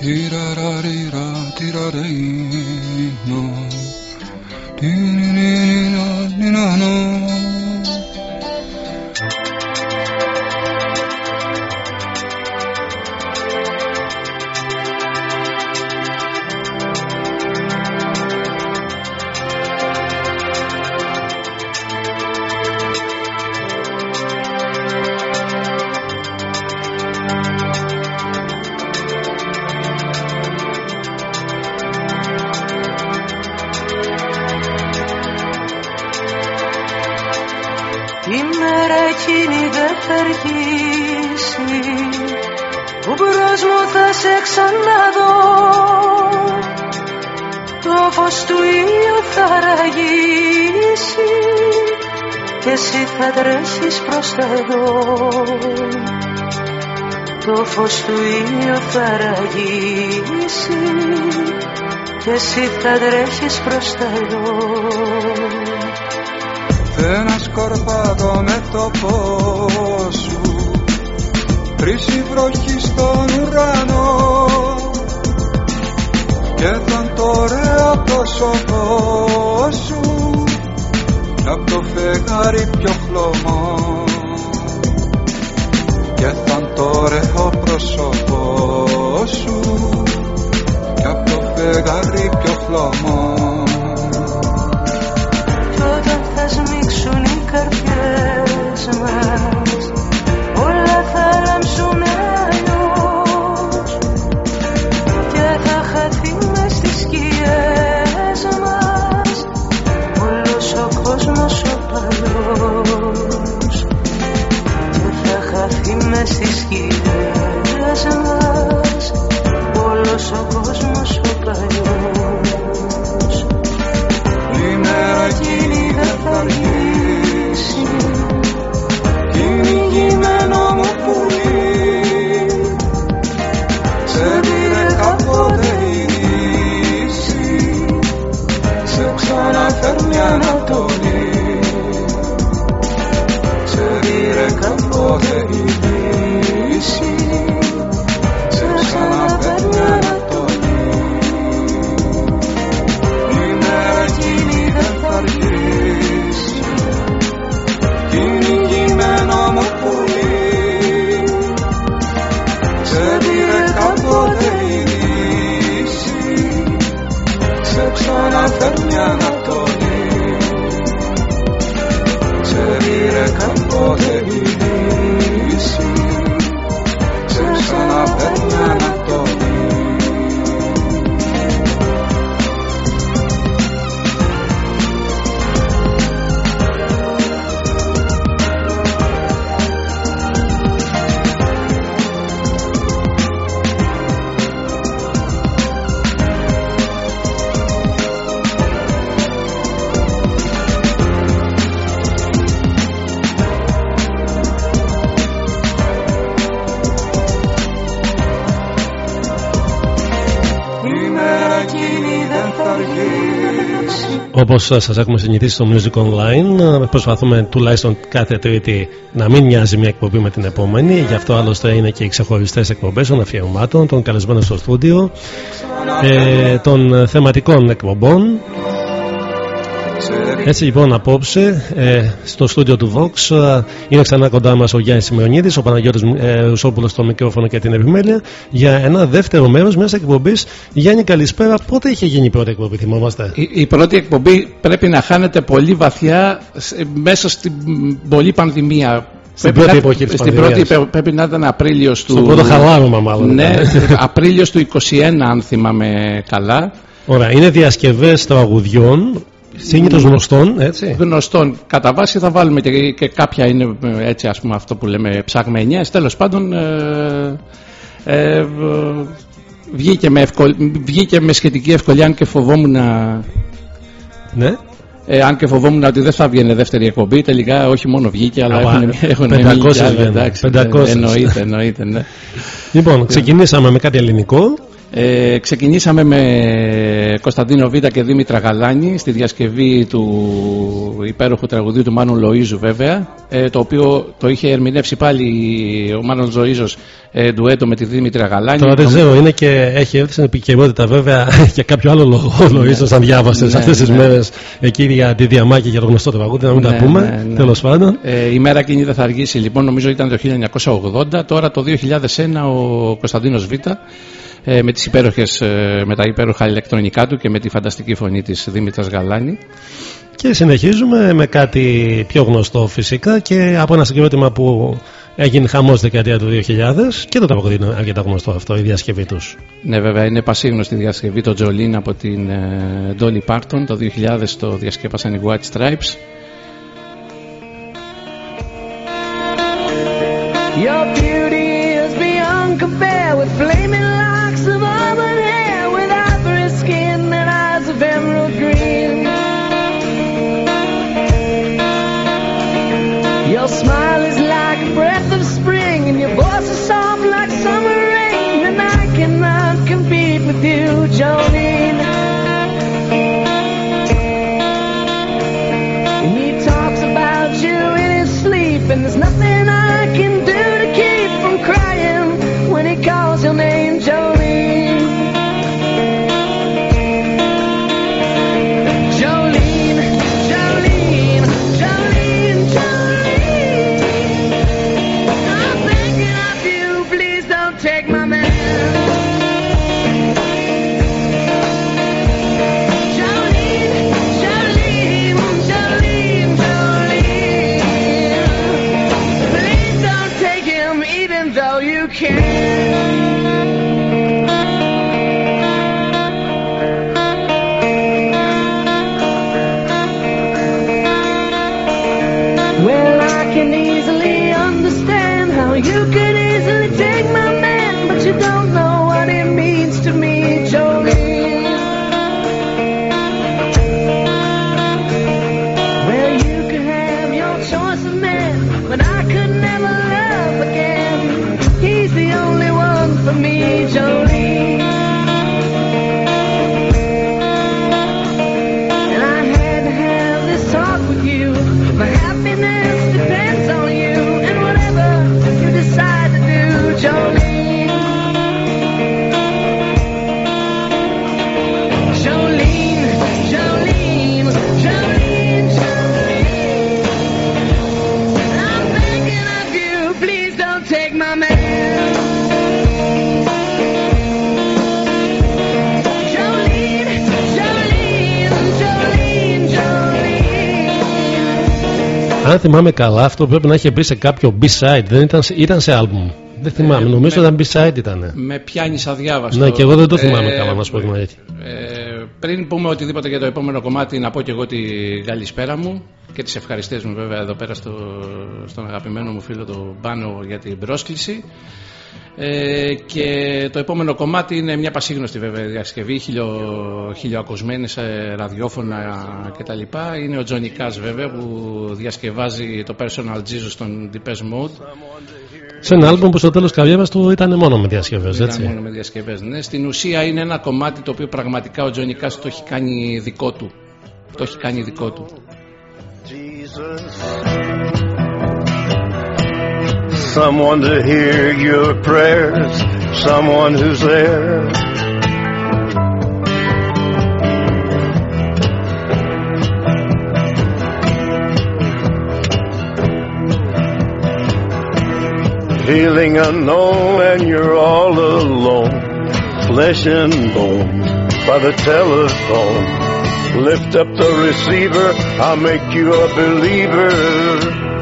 Di-ra-ra-di-ra, di-ra-di-no. Di-ni-ni-ni. Φως του ήλιου θα ραγίσει και εσύ θα τρέχεις προς τα Ένα σκορπάτο με το φως σου Τρίσει βροχή στον ουρανό. Και θα το ωραίο πρόσωπό σου κι απ' το φεγγάρι πιο χλωμό. Και θα το ωραίο πρόσωπό σου κι απ' το φεγγάρι πιο χλωμό. Κι όταν θα σμίξουν οι καρδιές μας στις σκιές μας όλος ο κόσμος ο παλιός. Η μέρα εκείνη δεν θα Όπως σας έχουμε συνηθίσει στο Music Online, προσπαθούμε τουλάχιστον κάθε Τρίτη να μην μοιάζει μια εκπομπή με την επόμενη. Γι' αυτό άλλωστε είναι και οι ξεχωριστές εκπομπές των αφιερωμάτων, των καλεσμένων στο στούντιο, ε, των θεματικών εκπομπών. Έτσι λοιπόν απόψε ε, στο στούντιο του Vox ε, είναι ξανά κοντά μας ο Γιάννης Σημειονίδης, ο Παναγιώτης ε, Ρουσόπουλος στο μικρόφωνο και την επιμέλεια για ένα δεύτερο μέρος μιας εκπομπής. Γιάννη καλησπέρα, πότε είχε γίνει η πρώτη εκπομπή θυμόμαστε; Η, η πρώτη εκπομπή πρέπει να χάνεται πολύ βαθιά σε- μέσα στην πολλή πανδημία. Στην Πρέπει πρώτη να- εποχή της στην πανδημίας. πρώτη πρέπει να ήταν Απρίλιος του... Στο πρώτο χαλάρωμα μάλλον. Ναι, ήταν. Απρίλιος του 21 αν θυμάμαι καλά. Ωραία, είναι διασκευές τραγουδιών, συνήθως γνωστών, έτσι. Γνωστών. Κατά βάση θα βάλουμε και, και κάποια είναι ε, έτσι ας πούμε αυτό που λέμε ψαγμενιές. Τέλος πάντων ε, ε, ε, βγήκε, με ευκολ... βγήκε με σχετική ευκολία αν και φοβόμουν να... Ναι. Ε, αν και φοβόμουν ότι δεν θα βγαίνει δεύτερη εκπομπή, τελικά όχι μόνο βγήκε, αλλά Αμα, έχουν, έχουν 500 μείνει κι άλλα, βγαίνουν, εντάξει, 500. ε, Εννοείται, εννοείται, ναι. Λοιπόν, ξεκινήσαμε με κάτι ελληνικό. Ε, ξεκινήσαμε με Κωνσταντίνο Β και Δήμητρα Γαλάνη στη διασκευή του υπέροχου τραγουδίου του Μάνου Λοΐζου βέβαια ε, το οποίο το είχε ερμηνεύσει πάλι ο Μάνος Λοΐζος ε, ντουέτο με τη Δήμητρα Γαλάνη Τώρα δεν ξέρω, είναι και έχει έρθει στην επικαιρότητα βέβαια για κάποιο άλλο λόγο ο Λοΐζος αν διάβασε ναι, αυτές τις ναι. μέρες εκεί για τη διαμάχη για το γνωστό τραγούδι να μην τα ναι, πούμε ναι, ναι. τέλος πάντων ε, η μέρα εκείνη δεν θα αργήσει λοιπόν νομίζω ήταν το 1980 τώρα το 2001 ο Κωνσταντίνος Β ε, με, τις υπέροχες, ε, με τα υπέροχα ηλεκτρονικά του και με τη φανταστική φωνή της Δήμητρας Γαλάνη. Και συνεχίζουμε με κάτι πιο γνωστό φυσικά και από ένα συγκρότημα που έγινε χαμός δεκαετία του 2000 και το τραγούδι είναι αρκετά γνωστό αυτό, η διασκευή τους. Ναι, βέβαια είναι πασίγνωστη η διασκευή το Jolene από την ε, Dolly Parton. Το 2000 το διασκέπασαν οι White Stripes. Your αν θυμάμαι καλά, αυτό πρέπει να είχε μπει σε κάποιο B-side. Δεν ήταν, ήταν σε album. Δεν θυμάμαι, ε, νομίζω ήταν B-side ήταν. Με πιάνεις αδιάβαστο. Ναι, και εγώ δεν το θυμάμαι ε, καλά, να σου πω την αλήθεια. Ε, πριν πούμε οτιδήποτε για το επόμενο κομμάτι, να πω και εγώ τη καλησπέρα μου και τις ευχαριστίες μου βέβαια εδώ πέρα στο, στον αγαπημένο μου φίλο τον Πάνο για την πρόσκληση. Ε, και το επόμενο κομμάτι είναι μια πασίγνωστη βέβαια διασκευή, χιλιο, χιλιοακοσμένες ε, ραδιόφωνα κτλ. Είναι ο Τζόνι Κάς βέβαια που διασκευάζει το Personal Jesus στον Deepest Mode. Σε ένα άλμπομ που στο τέλος καριέρας του ήταν μόνο με διασκευές, έτσι. Ήταν μόνο με διασκευές, ναι. Στην ουσία είναι ένα κομμάτι το οποίο πραγματικά ο Τζόνι Κάς το έχει κάνει δικό του. Το έχει κάνει δικό του. Someone to hear your prayers, someone who's there. Feeling unknown and you're all alone, flesh and bone by the telephone. Lift up the receiver, I'll make you a believer.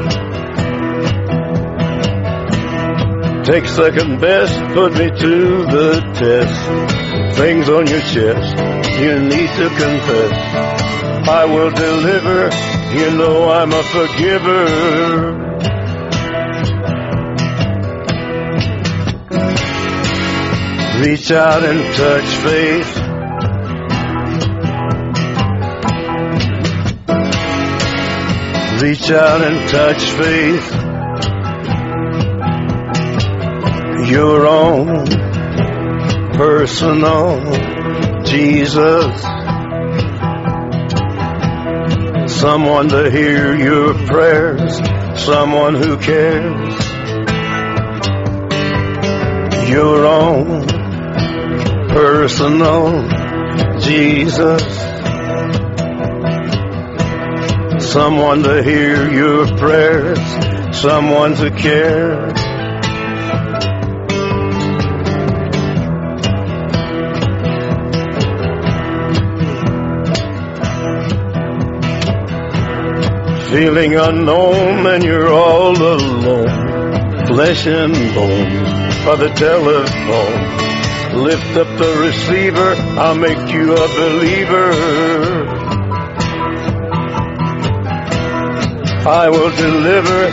Take second best, put me to the test. Things on your chest, you need to confess. I will deliver, you know I'm a forgiver. Reach out and touch faith. Reach out and touch faith. Your own personal Jesus. someone to hear your prayers, someone who cares. Your own personal Jesus. Someone to hear your prayers, someone to care. Feeling unknown and you're all alone. Flesh and bone by the telephone. Lift up the receiver, I'll make you a believer. I will deliver,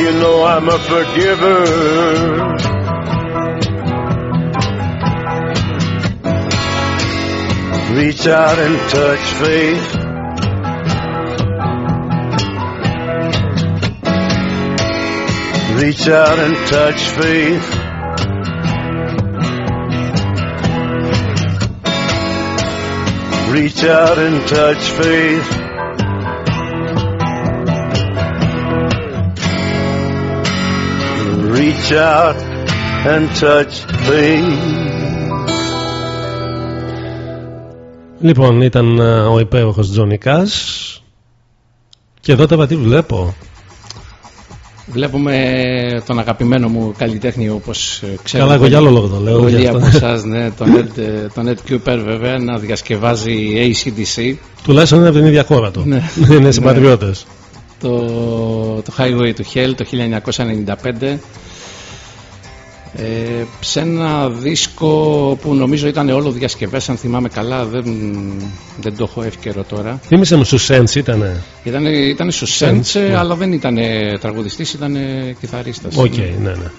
you know I'm a forgiver. Reach out and touch faith. Reach out and touch faith. Reach out and touch faith. Reach out and touch faith. Λοιπόν, ήταν ε, ο υπέροχος Τζόνι Κάς και εδώ τώρα τι βλέπω. Βλέπουμε τον αγαπημένο μου καλλιτέχνη όπως ξέρω. Καλά, εγώ για άλλο λόγο το λέω. Πολλοί από εσάς, ναι, τον Ed, ε, τον Ed Cooper βέβαια να διασκευάζει ACDC. Τουλάχιστον είναι από την ίδια χώρα του. Ναι. είναι συμπατριώτες. Το, το Highway to Hell το 1995 ε, σε ένα δίσκο που νομίζω ήταν όλο διασκευές αν θυμάμαι καλά δεν, δεν το έχω εύκαιρο τώρα. Θύμισε μου στους Σέντς ήτανε Ήταν, ήταν στους Σέντς ναι. αλλά δεν ήταν τραγουδιστής ήταν κιθαρίστας. OK, okay, ναι ναι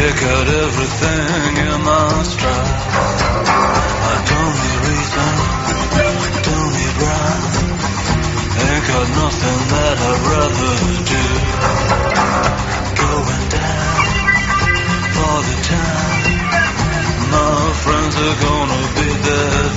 Check out everything in my stride. I don't need reason, don't need rhyme. Ain't got nothing that I'd rather do. Going down for the time. My friends are gonna be there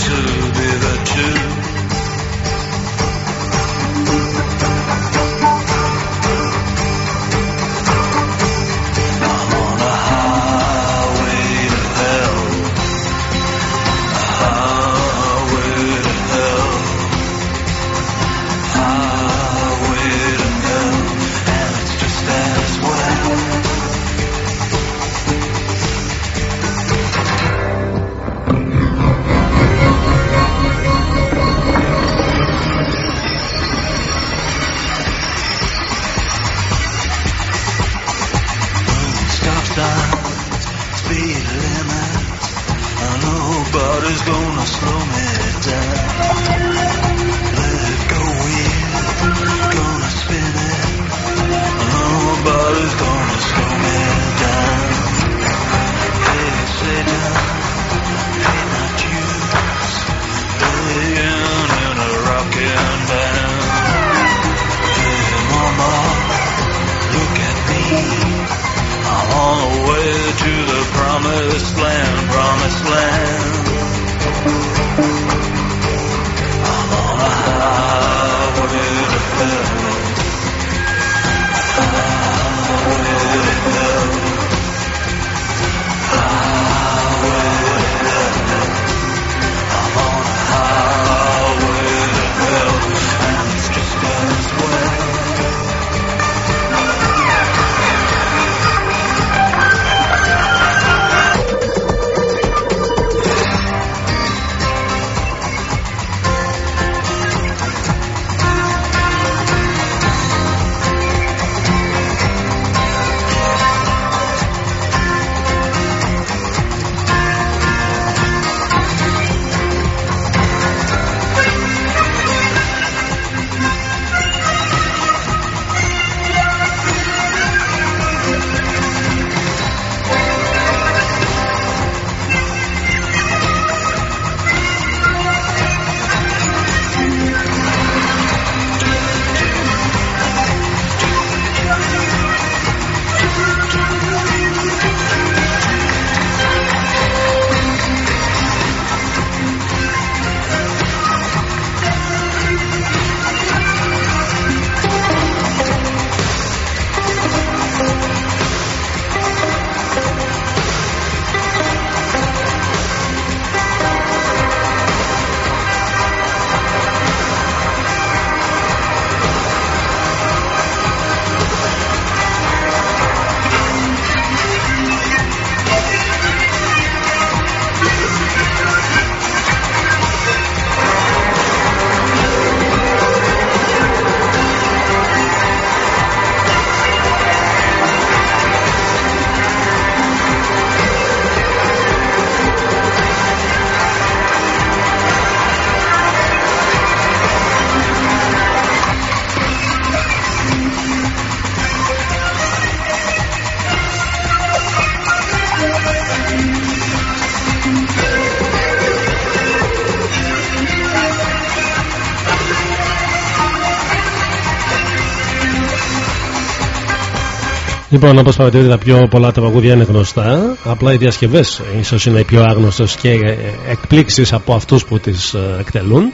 Λοιπόν, όπως παρατηρείτε, τα πιο πολλά τα παγούδια είναι γνωστά. Απλά οι διασκευές ίσως είναι οι πιο άγνωστες και ε, εκπλήξεις από αυτούς που τις ε, εκτελούν.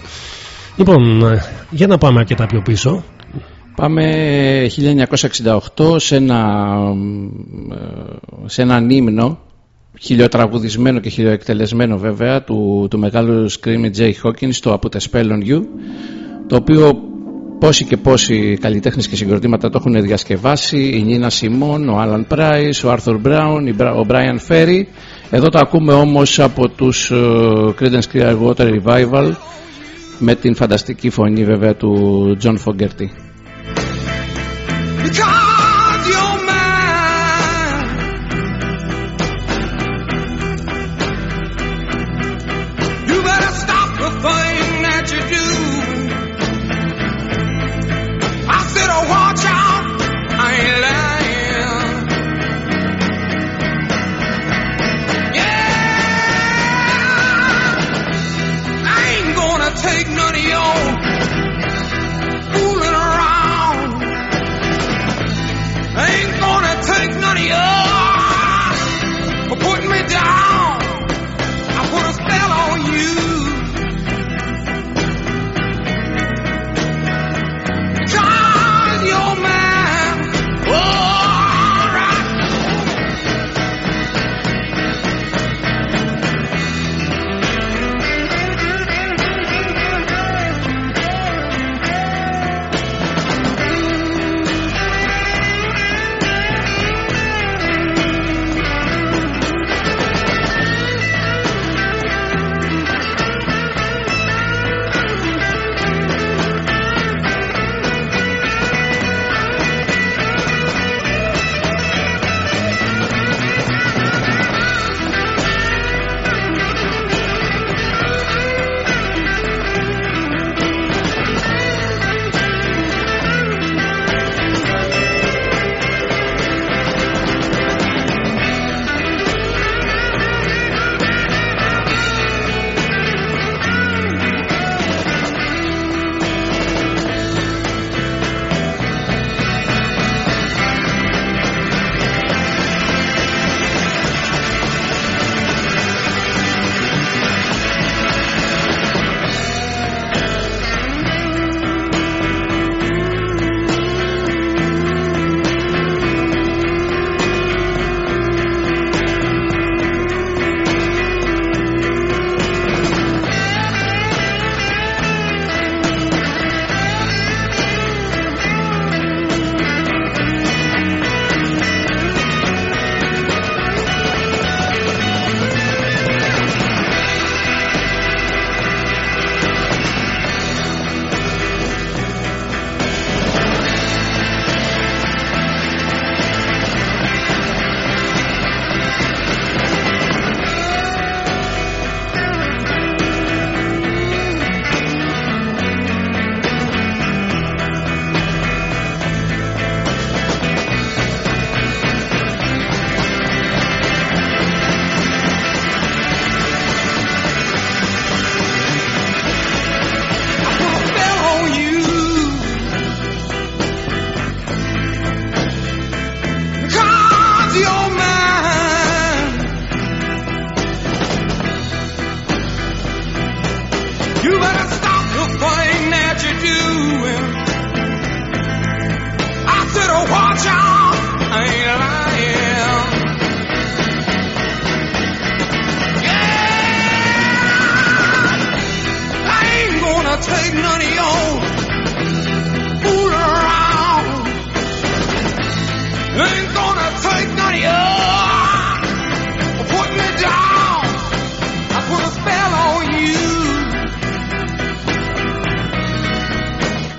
Λοιπόν, ε, για να πάμε αρκετά πιο πίσω. Πάμε 1968 σε ένα, σε έναν ύμνο χιλιοτραγουδισμένο και χιλιοεκτελεσμένο βέβαια του, του μεγάλου Screaming Jay Hawkins το Από the Spell on You το οποίο πόσοι και πόσοι καλλιτέχνες και συγκροτήματα το έχουν διασκευάσει. Η Νίνα Σιμών, ο Άλαν Πράις, ο Άρθουρ Μπράουν, ο Μπράιαν Φέρι. Εδώ το ακούμε όμως από τους uh, Creedence Clearwater Revival με την φανταστική φωνή βέβαια του John Fogerty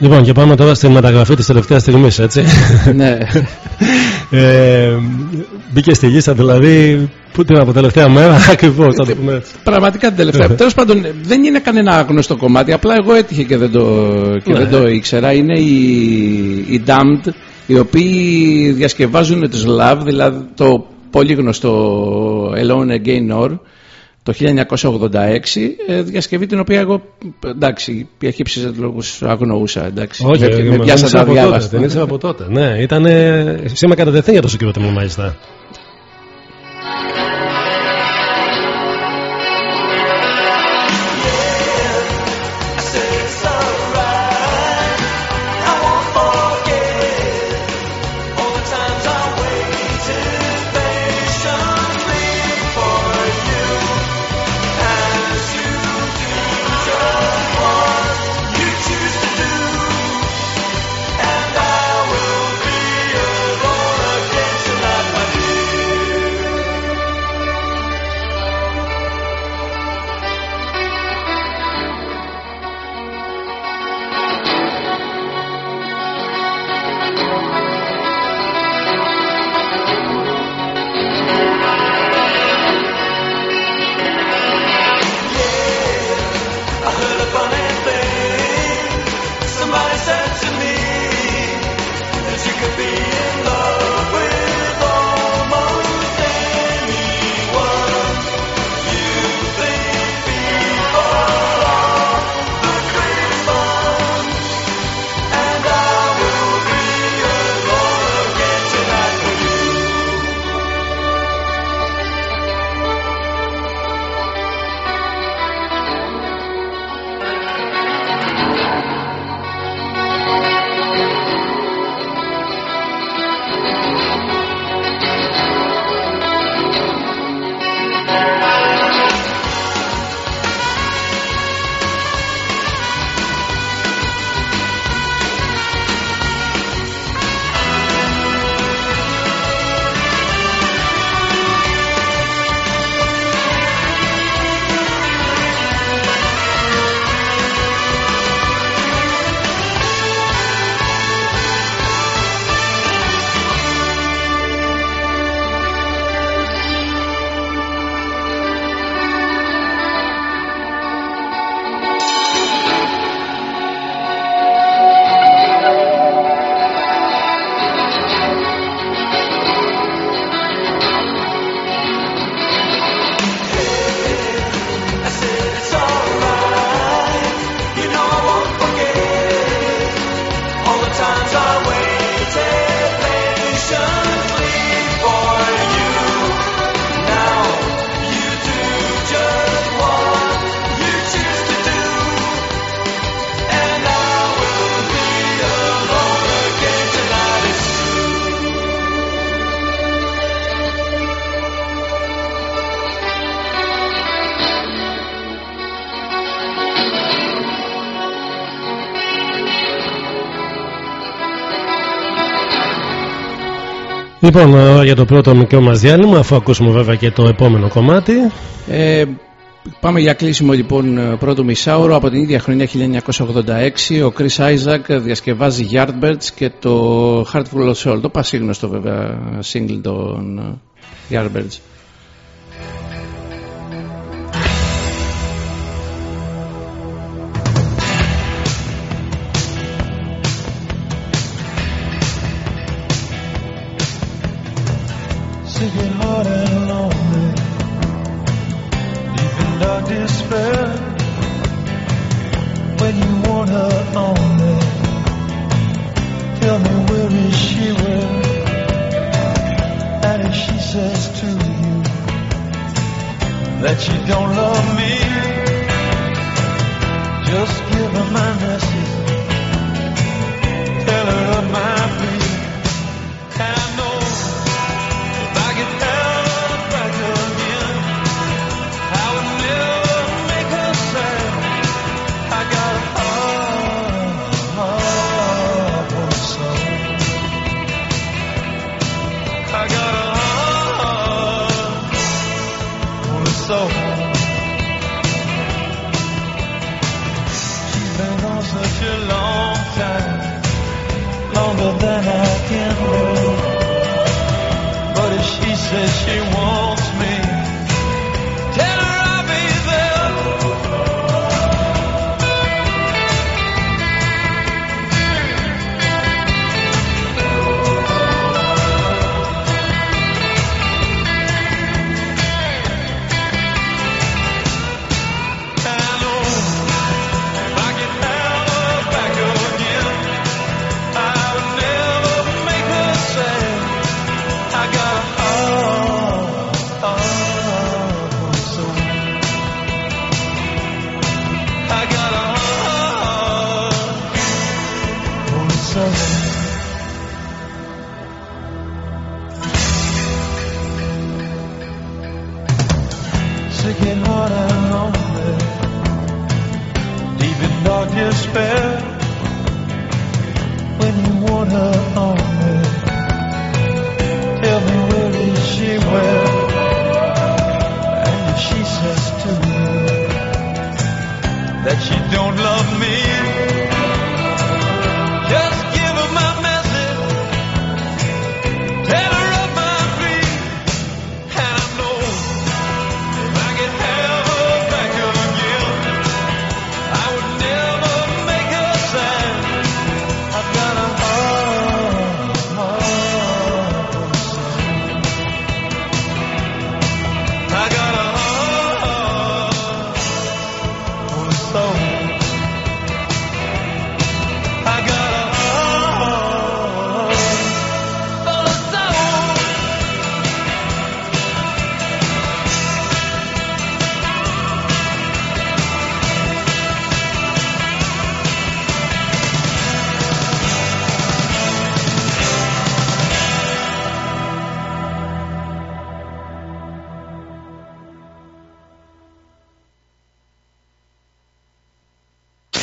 Λοιπόν, και πάμε τώρα στη μεταγραφή της τελευταίας στιγμής, έτσι. ναι. ε, μπήκε στη λίστα δηλαδή που την από τελευταία μέρα ακριβώς. Πραγματικά την τελευταία. Ναι. Τέλος πάντων, δεν είναι κανένα άγνωστο κομμάτι. Απλά εγώ έτυχε και δεν το, και δεν ναι. το ήξερα. Είναι οι, οι Damned, οι οποίοι διασκευάζουν του Love, δηλαδή το πολύ γνωστό Alone Again Or το 1986, ε, διασκευή την οποία εγώ, εντάξει, για χύψεις λόγους αγνοούσα, εντάξει. Όχι, με, με, με πιάσα ήξερα τα από τότε, διάβαστα. την ήξερα από τότε. Ναι, ήταν σήμα κατατεθέν για το συγκρότημα μάλιστα. Λοιπόν, ε, για το πρώτο μικρό μας διάλειμμα, αφού ακούσουμε βέβαια και το επόμενο κομμάτι. Ε, πάμε για κλείσιμο λοιπόν ε, πρώτο μισάωρο. Από την ίδια χρονιά 1986 ο Chris Isaac διασκευάζει Yardbirds και το Heartful of Soul. Το πασίγνωστο βέβαια single των ε, Yardbirds.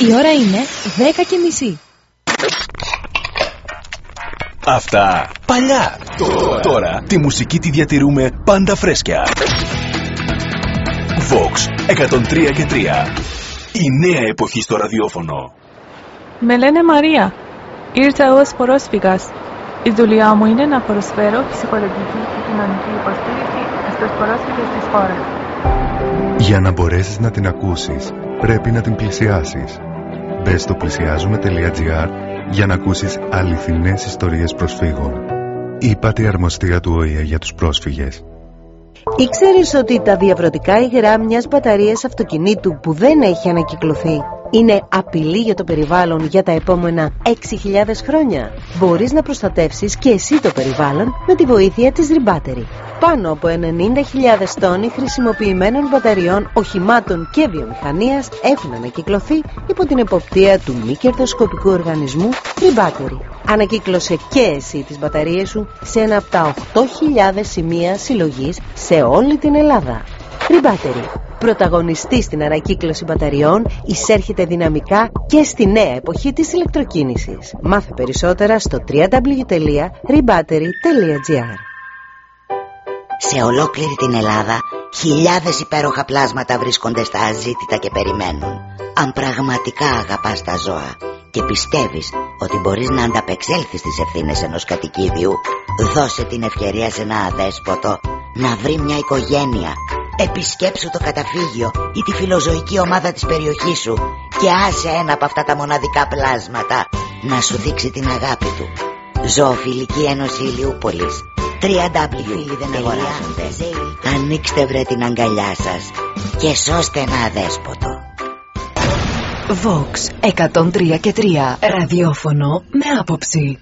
Η ώρα είναι 10 και μισή. Αυτά παλιά. Τώρα, τώρα τη μουσική τη διατηρούμε πάντα φρέσκια. Vox 103 και 3. Η νέα εποχή στο ραδιόφωνο. Με λένε Μαρία. Ήρθα ως πρόσφυγας. Η δουλειά μου είναι να προσφέρω ψυχολογική και κοινωνική υποστήριξη στους πρόσφυγες της χώρας. Για να μπορέσεις να την ακούσεις, πρέπει να την πλησιάσεις. Μπες στο πλησιάζουμε.gr για να ακούσεις αληθινές ιστορίες προσφύγων. Είπατε αρμοστία του ΟΗΕ για τους πρόσφυγες. Ήξερες ότι τα διαφορετικά υγρά μιας μπαταρίας αυτοκινήτου που δεν έχει ανακυκλωθεί είναι απειλή για το περιβάλλον για τα επόμενα 6.000 χρόνια; Μπορείς να προστατεύσεις και εσύ το περιβάλλον με τη βοήθεια της Rebattery. Πάνω από 90.000 τόνοι χρησιμοποιημένων μπαταριών, οχημάτων και βιομηχανίας έχουν ανακυκλωθεί υπό την εποπτεία του μη κερδοσκοπικού οργανισμού Rebattery. Ανακύκλωσε και εσύ τις μπαταρίες σου σε ένα από τα 8.000 σημεία συλλογής σε όλη την Ελλάδα. Rebattery. Πρωταγωνιστή στην ανακύκλωση μπαταριών, εισέρχεται δυναμικά και στη νέα εποχή της ηλεκτροκίνησης. Μάθε περισσότερα στο www.rebattery.gr Σε ολόκληρη την Ελλάδα χιλιάδες υπέροχα πλάσματα βρίσκονται στα αζήτητα και περιμένουν. Αν πραγματικά αγαπάς τα ζώα και πιστεύεις ότι μπορείς να ανταπεξέλθεις στις ευθύνες ενός κατοικίδιου, δώσε την ευκαιρία σε ένα αδέσποτο να βρει μια οικογένεια. Επισκέψου το καταφύγιο ή τη φιλοζωική ομάδα της περιοχής σου και άσε ένα από αυτά τα μοναδικά πλάσματα να σου δείξει την αγάπη του. Ζωοφιλική Ένωση Ηλιούπολης Φίλοι δεν αγοράζονται. Ανοίξτε βρε την αγκαλιά σας Και σώστε ένα αδέσποτο. Vox 103 και 3 ραδιόφωνο με άποψη.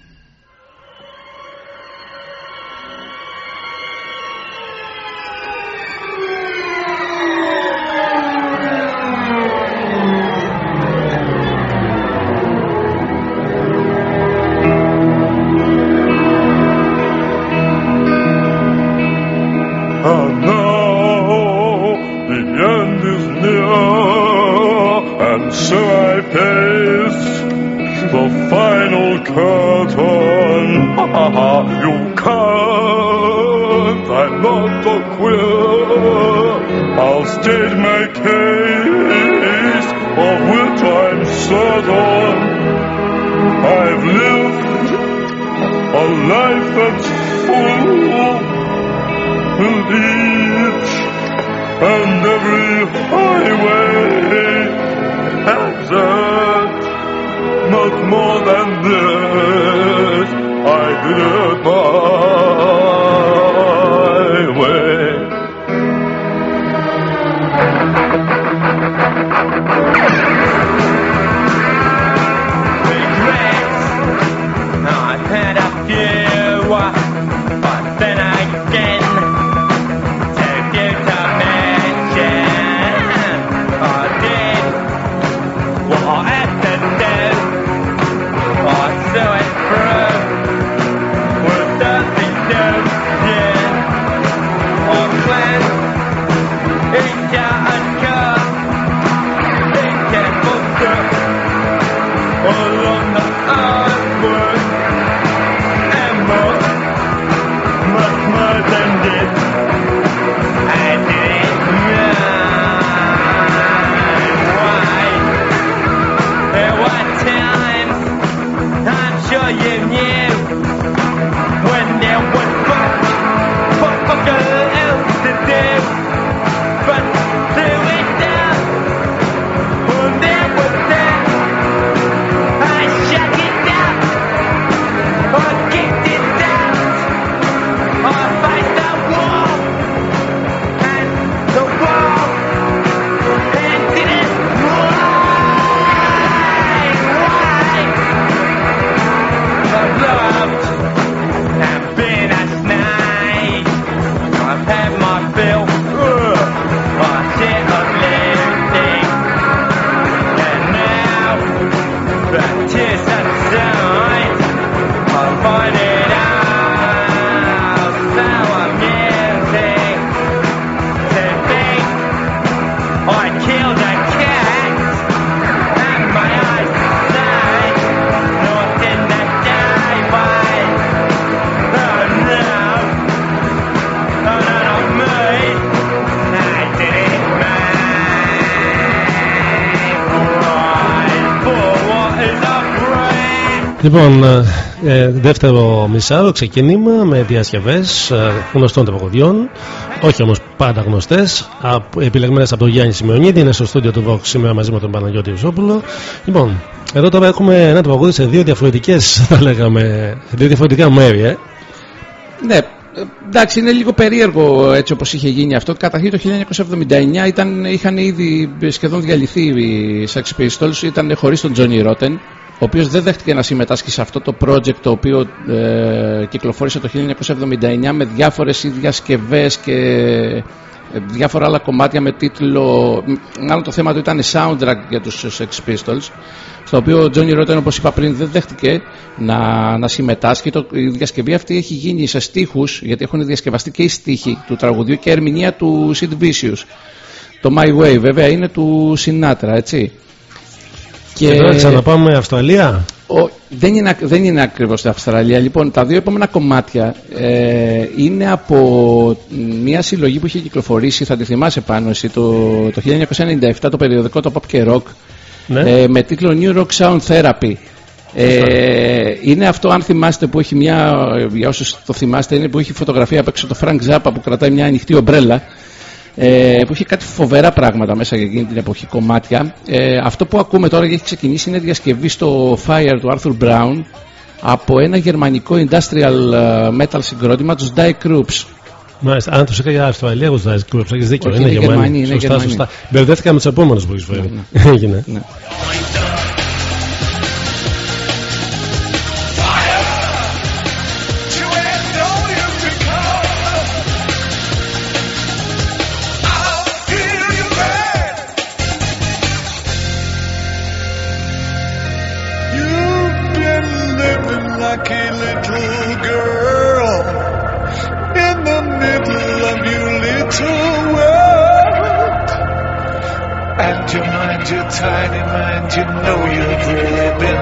Λοιπόν, ε, δεύτερο μισάρο ξεκίνημα με διασκευές ε, γνωστών τραγουδιών, όχι όμως πάντα γνωστές, επιλεγμένες από τον Γιάννη Σημειονίδη. Είναι στο στούντιο του Vox σήμερα μαζί με τον Παναγιώτη Βουσόπουλο. Λοιπόν, εδώ τώρα έχουμε ένα τραγούδι σε δύο διαφορετικές, θα λέγαμε, σε δύο διαφορετικά μέρη, ε. Ναι, εντάξει, είναι λίγο περίεργο έτσι όπως είχε γίνει αυτό. Καταρχήν το 1979 ήταν, είχαν ήδη σχεδόν διαλυθεί οι Sex Pistols, ήταν χωρίς τον Johnny Rotten, ο οποίος δεν δέχτηκε να συμμετάσχει σε αυτό το project το οποίο ε, κυκλοφόρησε το 1979 με διάφορες διασκευές και ε, διάφορα άλλα κομμάτια με τίτλο. Μάλλον το θέμα του ήταν soundtrack για τους Sex Pistols. Στο οποίο ο Τζόνι Ρότερ, όπως είπα πριν, δεν δέχτηκε να, να συμμετάσχει. Το, η διασκευή αυτή έχει γίνει σε στίχους, γιατί έχουν διασκευαστεί και οι στίχοι του τραγουδιού και ερμηνεία του Sid Vicious. Το My Way, βέβαια, είναι του Sinatra, έτσι. Και, και τώρα ξαναπάμε Αυστραλία. Ο, δεν είναι, δεν είναι ακριβώς στην Αυστραλία. Λοιπόν, τα δύο επόμενα κομμάτια ε, είναι από μια συλλογή που είχε κυκλοφορήσει, θα τη θυμάσαι πάνω εσύ, το, το 1997 το περιοδικό το Pop και Rock Ναι. ε, με τίτλο New Rock Sound Therapy. Ε, είναι αυτό αν θυμάστε που έχει μια, για όσους το θυμάστε, είναι που έχει φωτογραφία απ' έξω το Frank Zappa που κρατάει μια ανοιχτή ομπρέλα ε, που είχε κάτι φοβερά πράγματα μέσα για εκείνη την εποχή κομμάτια. Ε, αυτό που ακούμε τώρα και έχει ξεκινήσει είναι διασκευή στο Fire του Arthur Brown από ένα γερμανικό industrial ε, metal συγκρότημα, τους Die Krupps. Μάλιστα, αν τους έκανε για Αυστραλία, εγώ θα έχεις δίκιο. Όχι, είναι είναι Γερμανοί. Γερμανοί, είναι σωστά, Γερμανοί. σωστά. Μπερδεύτηκα με τους επόμενους που έχεις φέρει. Έγινε. Ναι.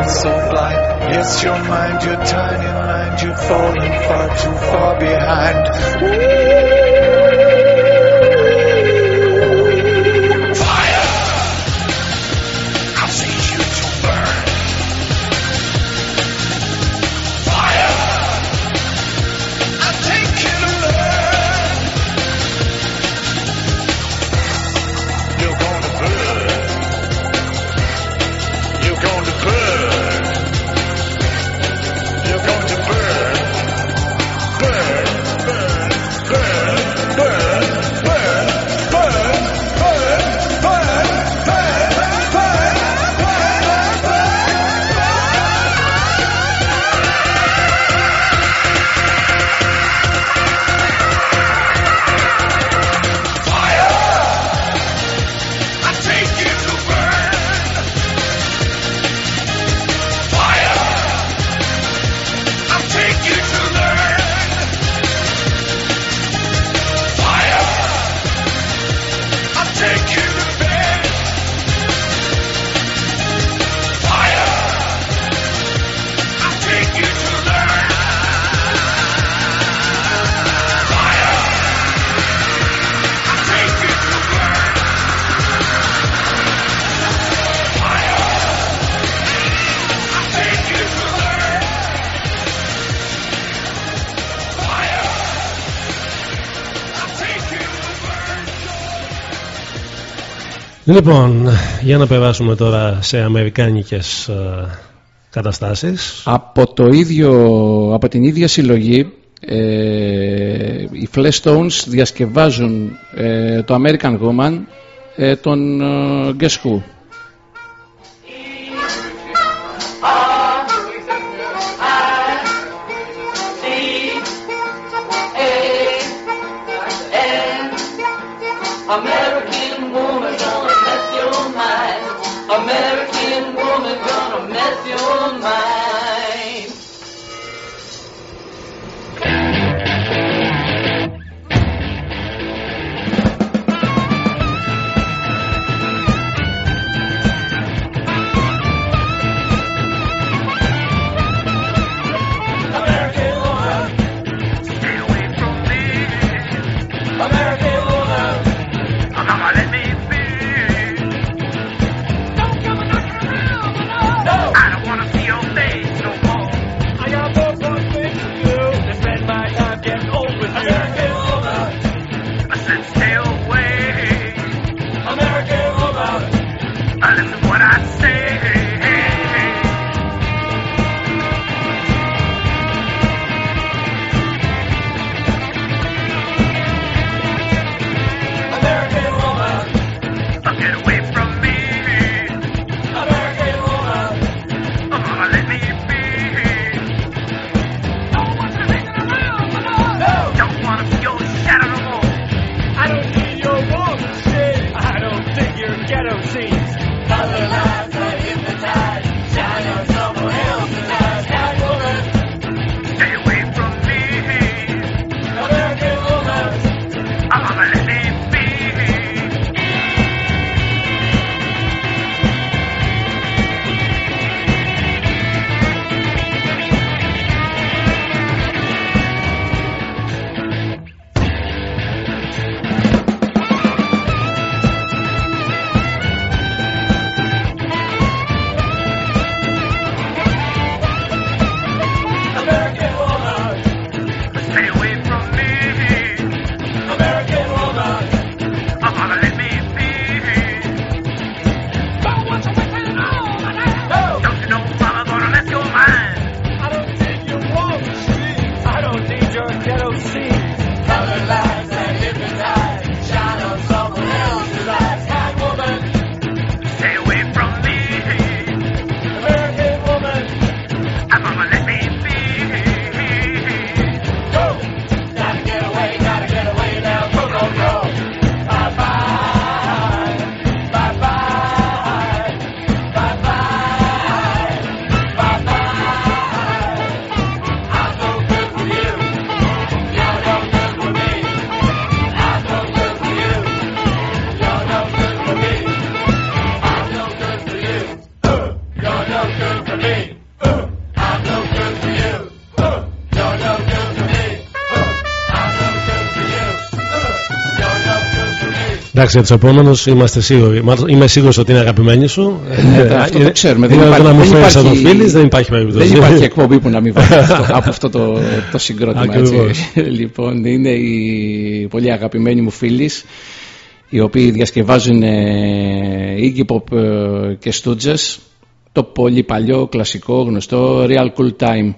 So blind. Yes, your mind, your tiny mind, you've fallen far too far behind. Fire! Λοιπόν, για να περάσουμε τώρα σε αμερικάνικες ε, καταστάσεις. Από, το ίδιο, από την ίδια συλλογή ε, οι Flash Stones διασκευάζουν ε, το American Woman ε, τον ε, Guess Who. Εντάξει, για τους επόμενους είμαστε σίγουροι. Μάλλον είμαι σίγουρος ότι είναι αγαπημένοι σου. Ε, αυτό το ξέρουμε. Δεν υπάρχει- να μου δεν φέρεις υπάρχει- από το φίλη, δεν υπάρχει περίπτωση. Δεν υπάρχει εκπομπή που να μην βάλει αυτό, από αυτό το, το συγκρότημα. Έτσι. Ακριβώς. λοιπόν, είναι οι πολύ αγαπημένοι μου φίλοι, οι οποίοι διασκευάζουν ε, Iggy Pop ε, και Stooges, το πολύ παλιό, κλασικό, γνωστό Real Cool Time.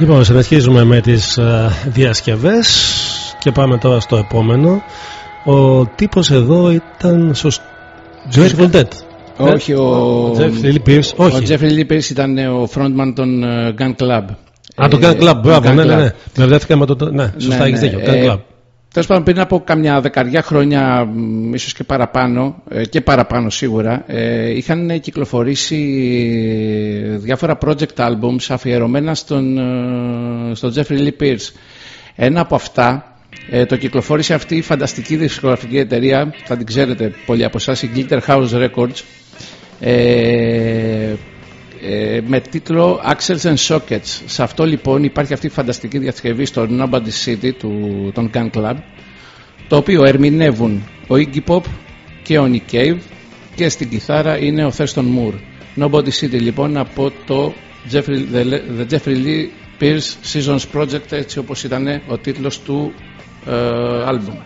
Λοιπόν, συνεχίζουμε με τις ε, διασκευές και πάμε τώρα στο επόμενο. Ο τύπος εδώ ήταν σωστό. Grateful Dead. Όχι, ο Jeff Lee Pierce, όχι. Ο Jeffrey Lee Pierce ήταν ο frontman των ε, Gun Club. Α, το Ε, Gun Club, μπράβο, Gun ναι, ναι, Club. ναι. Μπερδεύτηκα με το. Ναι, σωστά Ναι, έχεις ναι, δίκιο. ε, Gun Club. Τέλος πάντων, πριν από καμιά δεκαριά χρόνια, μ, ίσως και παραπάνω, ε, και παραπάνω σίγουρα, ε, είχαν κυκλοφορήσει διάφορα project albums αφιερωμένα στον, ε, στον Jeffrey Lee Pierce. Ένα από αυτά ε, το κυκλοφόρησε αυτή η φανταστική δισκογραφική εταιρεία, θα την ξέρετε πολλοί από εσάς, η Glitter House Records, ε, με τίτλο Axels and Sockets. Σε αυτό λοιπόν υπάρχει αυτή η φανταστική διασκευή στο Nobody City των Gun Club, το οποίο ερμηνεύουν ο Iggy Pop και ο Nick Cave και στην κιθάρα είναι ο Θεστον Moore. Nobody City λοιπόν από το The Jeffrey Lee Pierce Seasons Project, έτσι όπως ήταν ο τίτλος του ε, album.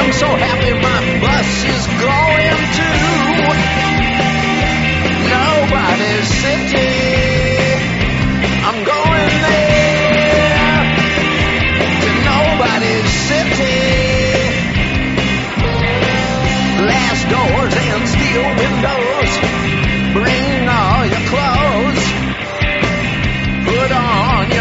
I'm so happy my bus is going to nobody's city. I'm going there to nobody's city. Glass doors and steel windows. Bring all your clothes. Put on your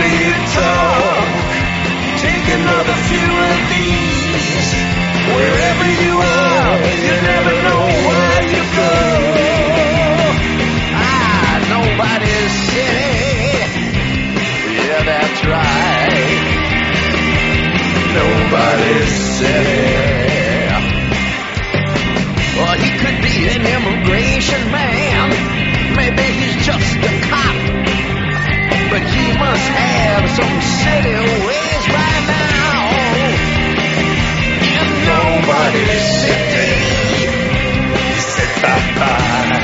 do you talk? Take another few of these. Wherever you are, you never know where you go. Ah, nobody's city. Yeah, that's right. Nobody's city. Well, he could be an immigration man. Maybe he's just a cop. Some city ways by now. In nobody's city. Sit back, bye.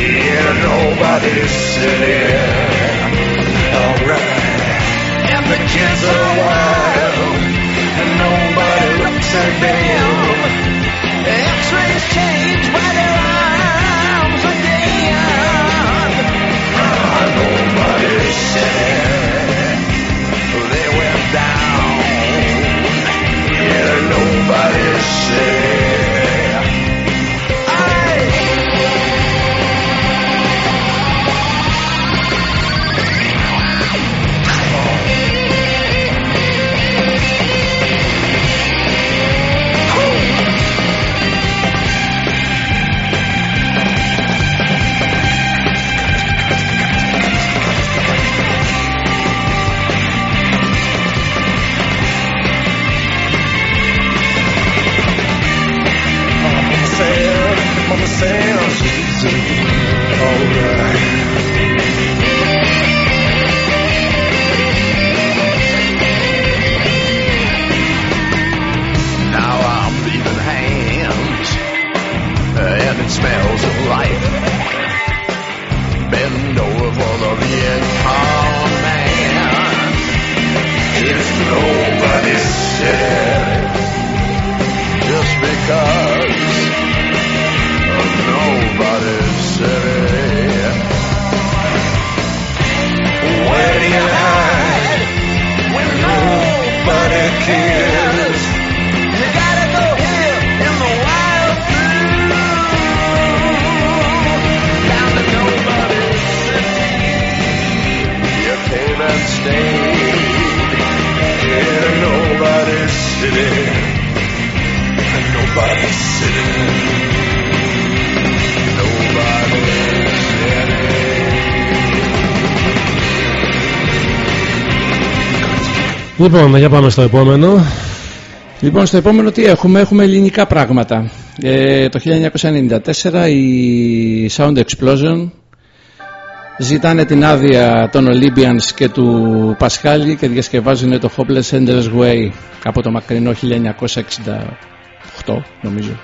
Yeah, nobody's city. Alright. And the kids are wild. And nobody looks at them. X-rays change by their arms again. Ah, nobody's city. nobody Mama said, she's alright. Now I'm leaving hands, and it smells of life. Bend over for the Vietcong man. It's nobody's city just because Where do you hide when nobody cares? You gotta go in the wild blue, down to nobody's city. You came and stayed in nobody's city. Nobody's city. Λοιπόν, για πάμε στο επόμενο. Λοιπόν, στο επόμενο τι έχουμε, έχουμε ελληνικά πράγματα. Ε, το 1994 η Sound Explosion ζητάνε την άδεια των Olympians και του Πασχάλη και διασκευάζουν το Hopeless Endless Way από το μακρινό 1968 νομίζω.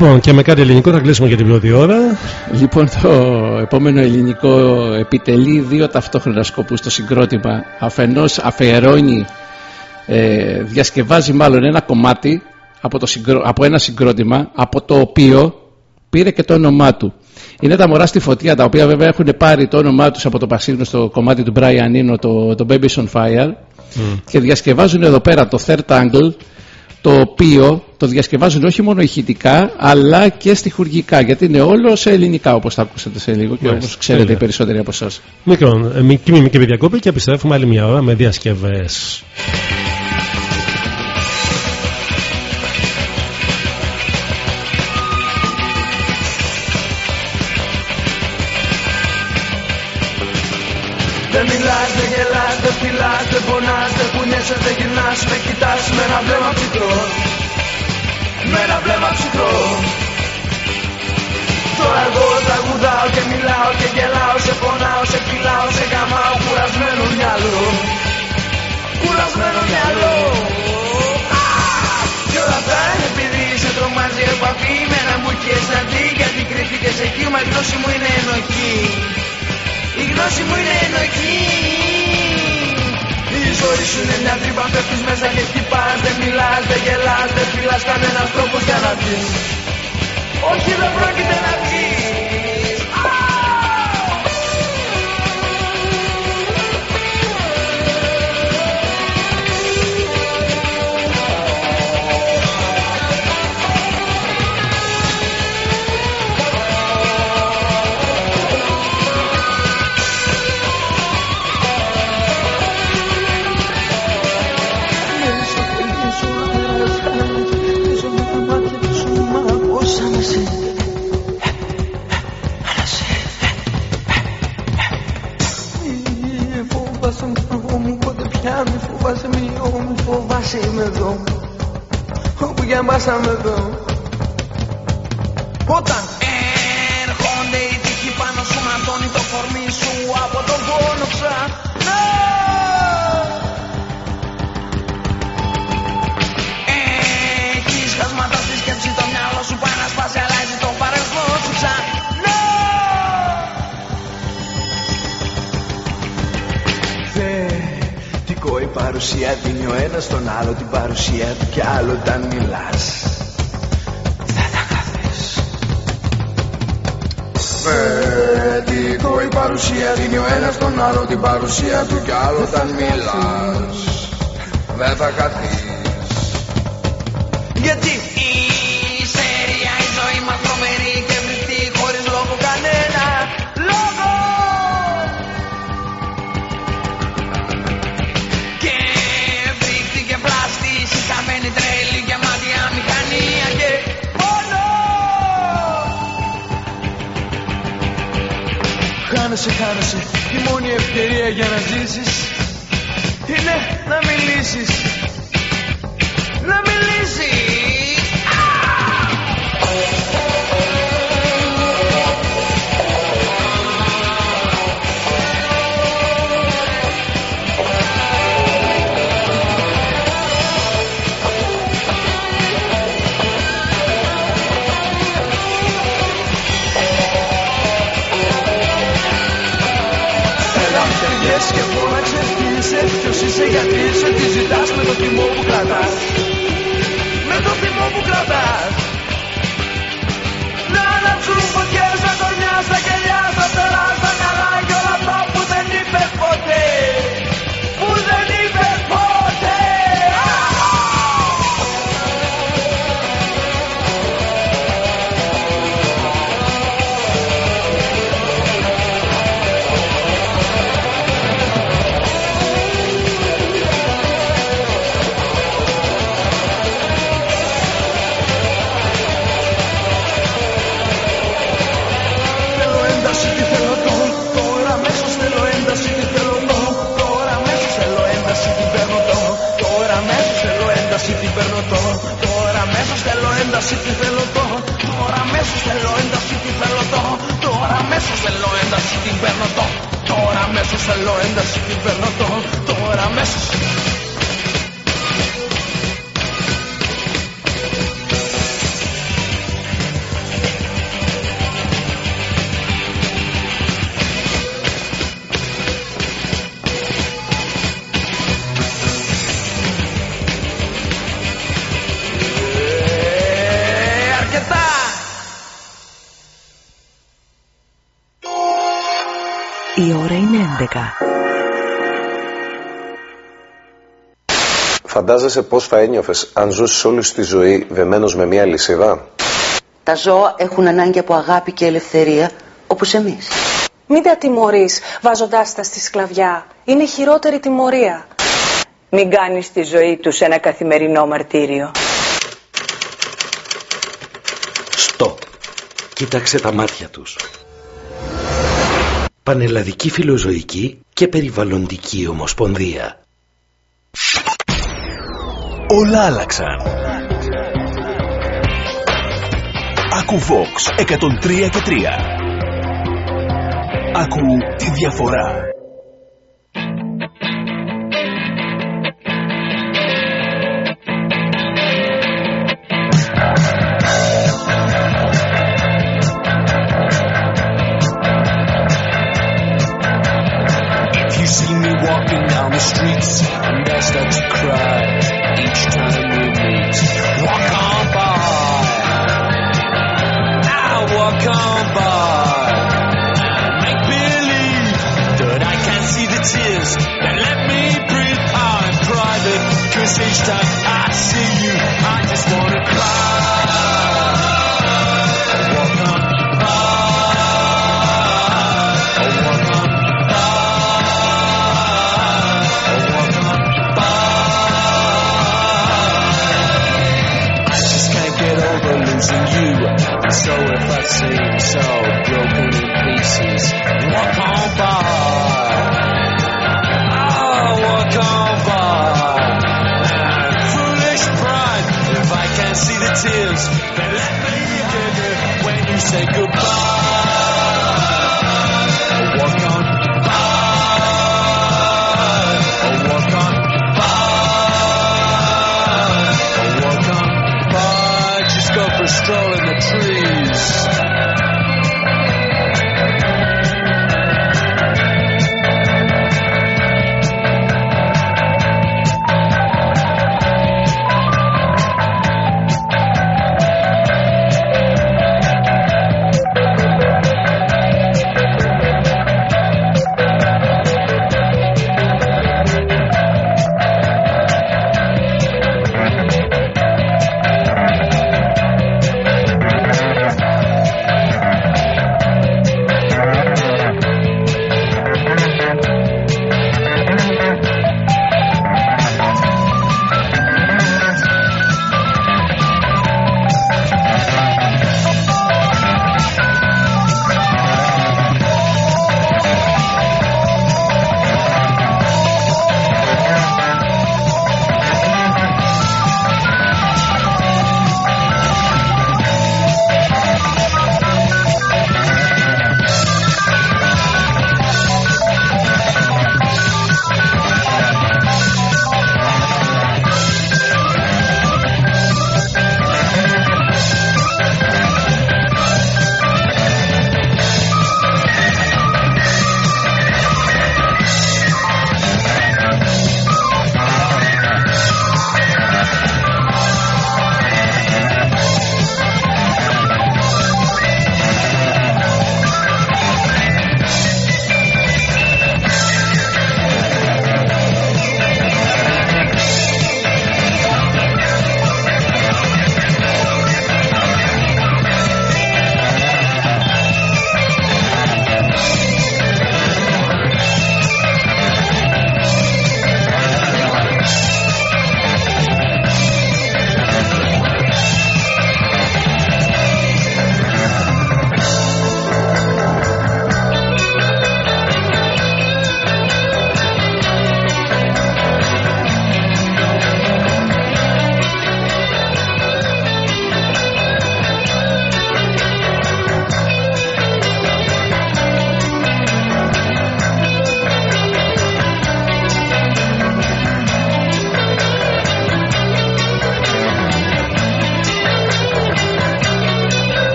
Λοιπόν, και με κάτι ελληνικό θα κλείσουμε για την πρώτη ώρα. Λοιπόν, το επόμενο ελληνικό επιτελεί δύο ταυτόχρονα σκοπούς στο συγκρότημα. Αφενός αφιερώνει, ε, διασκευάζει μάλλον ένα κομμάτι από, το συγκρό- από ένα συγκρότημα, από το οποίο πήρε και το όνομά του. Είναι τα μωρά στη φωτιά, τα οποία βέβαια έχουν πάρει το όνομά τους από το πασίγνωστο κομμάτι του Brian Eno, το, το Babies on Fire, και διασκευάζουν εδώ πέρα το Third Angle, το οποίο το διασκευάζουν όχι μόνο ηχητικά αλλά και στιχουργικά γιατί είναι όλο σε ελληνικά όπως θα ακούσατε σε λίγο και Μάλιστα, όπως ξέρετε οι τέλεια. περισσότεροι από εσάς. Μικρό, ε, μικρή μικρή διακόπη και επιστρέφουμε άλλη μια ώρα με διασκευές. Δεν μιλάς, δεν γελάς, δεν φυλάς, δεν πονάς, δεν κουνιέσαι, δεν γυρνάς Με κοιτάς με ένα βλέμμα ψυχρό. Με ένα βλέμμα ψυχρό. Τώρα εγώ τραγουδάω και μιλάω και γελάω Σε πονάω, σε φυλάω, σε γαμάω Κουρασμένο μυαλό. Κουρασμένο μυαλό. Α! Και όλα αυτά είναι επειδή σε τρομάζει η επαφή. Με ένα μου και αισθαντή γιατί κρύφτηκες εκεί. Μα η γνώση μου είναι ενοχή. Η γνώση μου είναι ενοχή Η ζωή σου είναι μια τρύπα Πέφτεις μέσα και χτυπάς Δεν μιλάς, δεν γελάς, δεν φυλάς Κανένας τρόπος για να βγεις. Όχι δεν πρόκειται να βγεις Όπου για η παρουσία δίνει ο ένας στον άλλο την παρουσία του κι άλλο όταν μιλάς. Δεν τα καθείς Θετικό η παρουσία δίνει ο ένας στον άλλο την παρουσία του κι άλλο όταν μιλάς. Δεν θα καθείς Χάνεσαι, χάνεσαι, η μόνη ευκαιρία για να ζήσεις είναι να μιλήσεις. Να μιλήσεις φεύγες και φώναξες τι είσαι Ποιος είσαι γιατί είσαι τι ζητάς Με το θυμό που κρατάς. Με το θυμό που κρατάς. Να ανάψουν φωτιές στα κορμιά, στα κελιά, στα φτερά, στα μυαλά Και όλα αυτά που δεν είπες ποτέ θέλω ένταση, τι παίρνω το Τώρα αμέσως Φαντάζεσαι πώς θα ένιωθες αν ζούσες όλη σου τη ζωή δεμένος με μια λυσίδα; Τα ζώα έχουν ανάγκη από αγάπη και ελευθερία, όπως εμείς. Μην τα τιμωρείς βάζοντάς τα στη σκλαβιά. Είναι χειρότερη τιμωρία. Μην κάνεις τη ζωή τους ένα καθημερινό μαρτύριο. Στοπ. Κοίταξε τα μάτια τους. Πανελλαδική Φιλοζωική και Περιβαλλοντική Ομοσπονδία. Όλα άλλαξαν. Άκου Vox 103 και 3. Άκου τη διαφορά.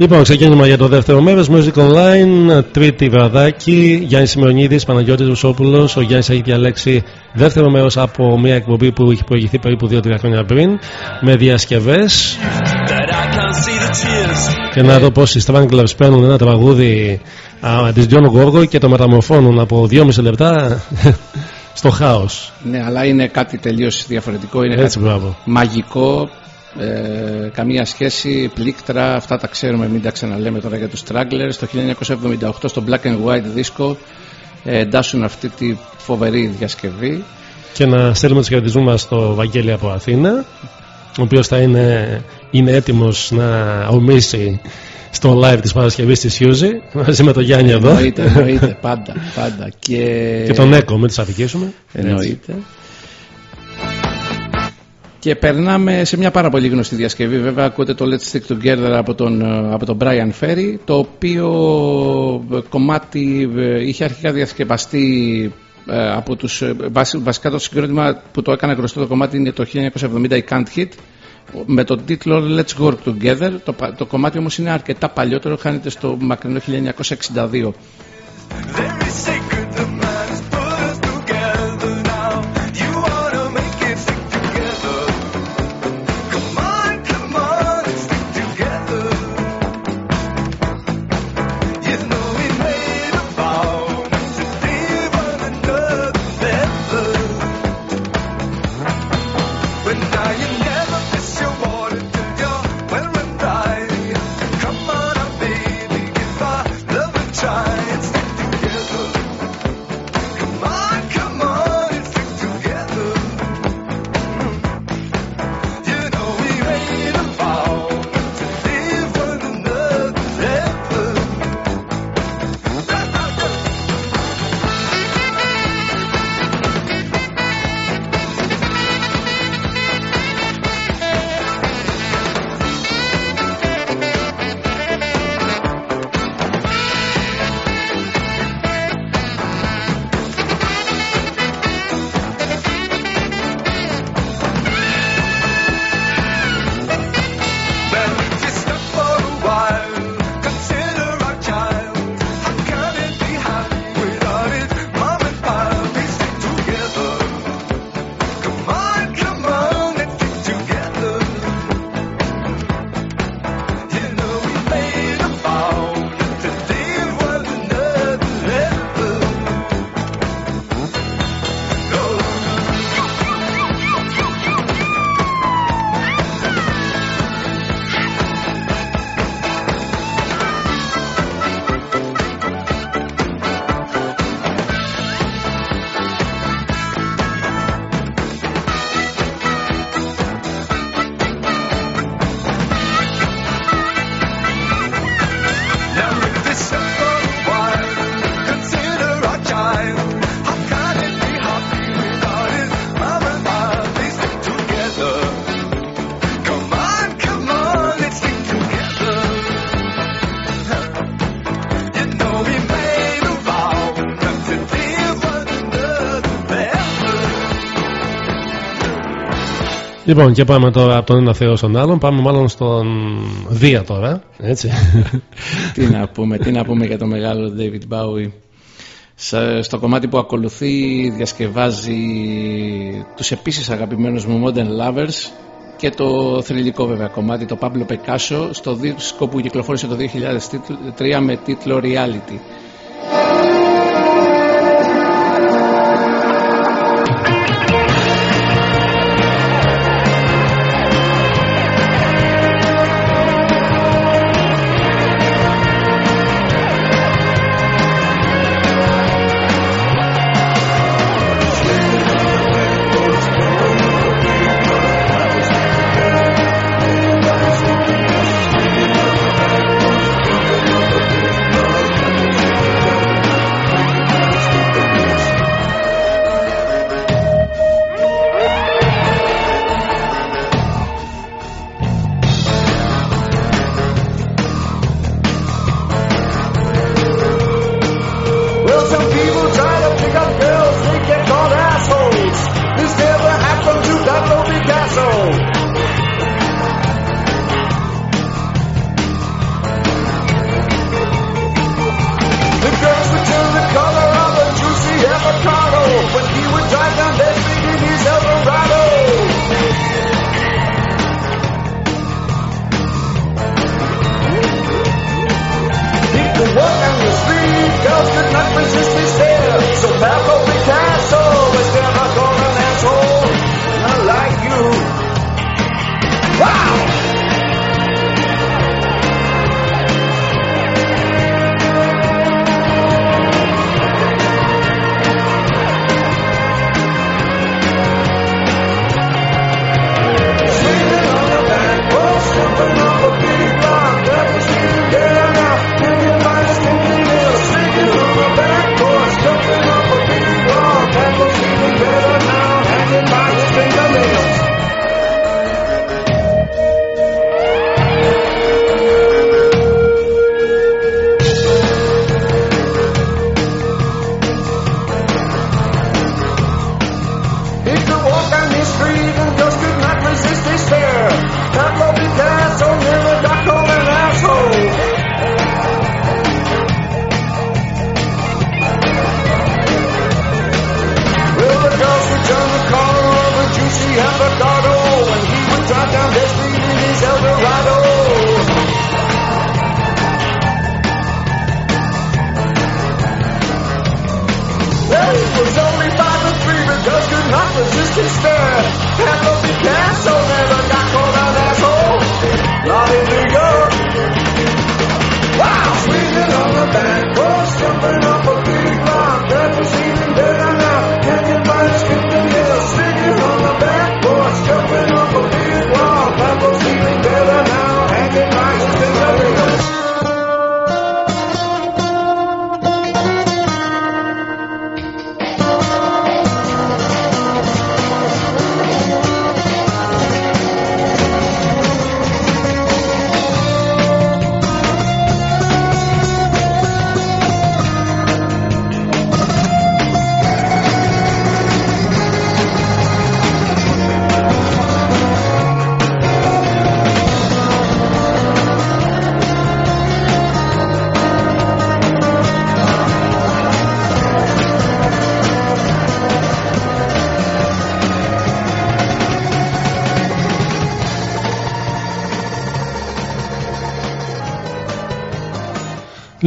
Λοιπόν, ξεκίνημα για το δεύτερο μέρος. Music Online, τρίτη βραδάκι. Γιάννης Σημεωνίδη, Παναγιώτης Ρουσόπουλο. Ο Γιάννης έχει διαλέξει δεύτερο μέρος από μια εκπομπή που έχει προηγηθεί περίπου 2-3 χρόνια πριν. Με διασκευές. Και να δω πώς οι Stranglers παίρνουν ένα τραγούδι της John Gorgo και το μεταμορφώνουν από 2,5 λεπτά στο χάος. Ναι, αλλά είναι κάτι τελείως διαφορετικό. Είναι Έτσι, κάτι μπράβο. μαγικό. Ε, καμία σχέση, πλήκτρα, αυτά τα ξέρουμε, μην τα ξαναλέμε τώρα για τους Stragglers. Το 1978 στο Black and White Disco ε, εντάσσουν αυτή τη φοβερή διασκευή. Και να στέλνουμε τους χαιρετισμούς μας στο Βαγγέλη από Αθήνα, ο οποίος θα είναι, είναι έτοιμος να ομίσει στο live της Παρασκευής της Σιούζη μαζί με τον Γιάννη εδώ. Εννοείται, εννοείται, πάντα, πάντα. Και, Και τον Έκο, μην του αδικήσουμε. Εννοείται. Και περνάμε σε μια πάρα πολύ γνωστή διασκευή. Βέβαια, ακούτε το Let's Stick Together από τον, ε, από τον Brian Ferry, το οποίο ε, κομμάτι ε, είχε αρχικά διασκευαστεί ε, από τους, ε, βασι- βασικά το συγκρότημα που το έκανε γνωστό το κομμάτι είναι το 1970 η Can't Hit με τον τίτλο Let's Work Together το, πα- το κομμάτι όμως είναι αρκετά παλιότερο χάνεται στο μακρινό 1962 Λοιπόν, και πάμε τώρα από τον ένα Θεό στον άλλον. Πάμε μάλλον στον Δία τώρα. Έτσι. τι να πούμε, τι να πούμε για το μεγάλο David Bowie. Σε- Στο κομμάτι που ακολουθεί διασκευάζει τους επίσης αγαπημένους μου Modern Lovers και το θρηλυκό βέβαια κομμάτι το Pablo Picasso στο δίσκο που κυκλοφόρησε το 2003 με τίτλο Reality.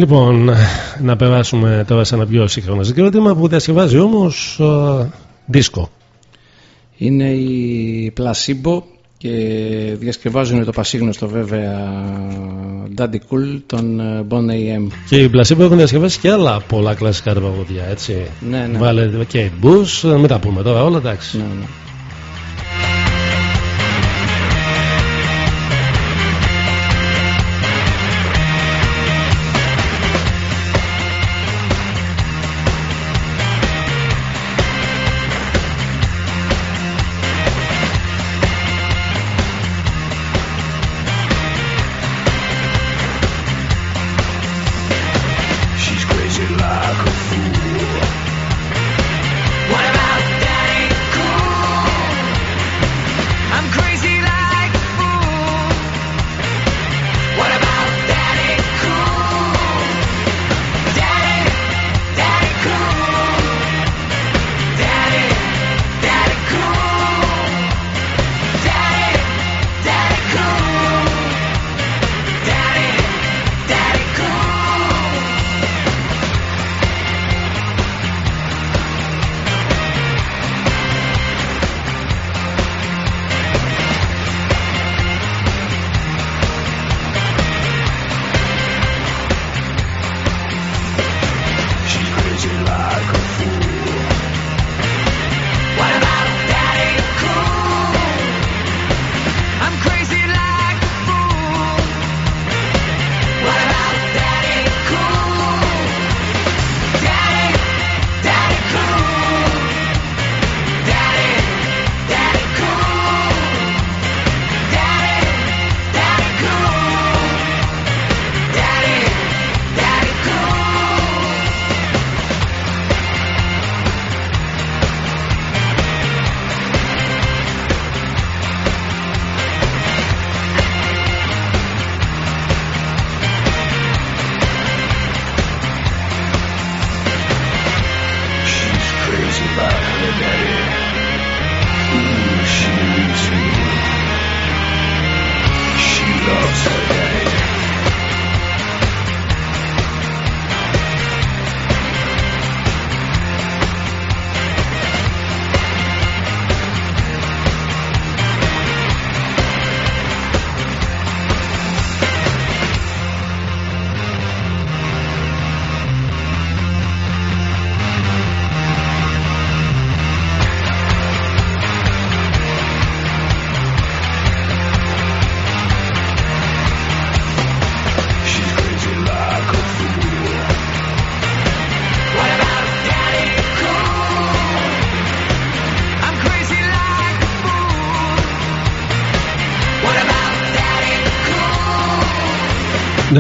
Λοιπόν, να περάσουμε τώρα σε ένα πιο σύγχρονο συγκρότημα που διασκευάζει όμως ε, δίσκο. Είναι η Placebo και διασκευάζουν το πασίγνωστο βέβαια Daddy Cool των ε, Bon AM. Και οι Placebo έχουν διασκευάσει και άλλα πολλά κλασικά τραγούδια, έτσι. Ναι, ναι. Βάλε και Bush, ε, μην τα πούμε τώρα όλα, εντάξει. Ναι, ναι.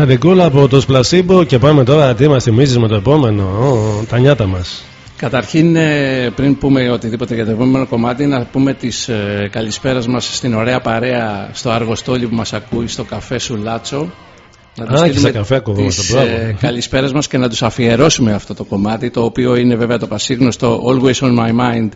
Να δικούλα από το Σπλασίμπο και πάμε τώρα τι μας θυμίζεις με το επόμενο. Ω, τα νιάτα μας. Καταρχήν, ε, πριν πούμε οτιδήποτε για το επόμενο κομμάτι, να πούμε τις ε, καλησπέρας μας στην ωραία παρέα στο Αργοστόλι που μας ακούει στο καφέ σου Λάτσο. Να τους Α, και στείλουμε σε καφέ ακουγόμαστε, τις, μπράβο. ε, καλησπέρας μας και να τους αφιερώσουμε αυτό το κομμάτι, το οποίο είναι βέβαια το πασίγνωστο Always On My Mind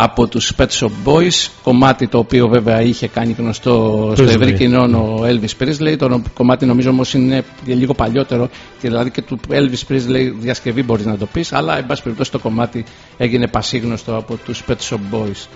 από τους Pet Shop Boys, κομμάτι το οποίο βέβαια είχε κάνει γνωστό στο Presley. ευρύ κοινό ο Elvis Presley, το νο- κομμάτι νομίζω όμως είναι λίγο παλιότερο και δηλαδή και του Elvis Presley διασκευή μπορείς να το πεις, αλλά εν πάση περιπτώσει το κομμάτι έγινε πασίγνωστο από τους Pet Shop Boys.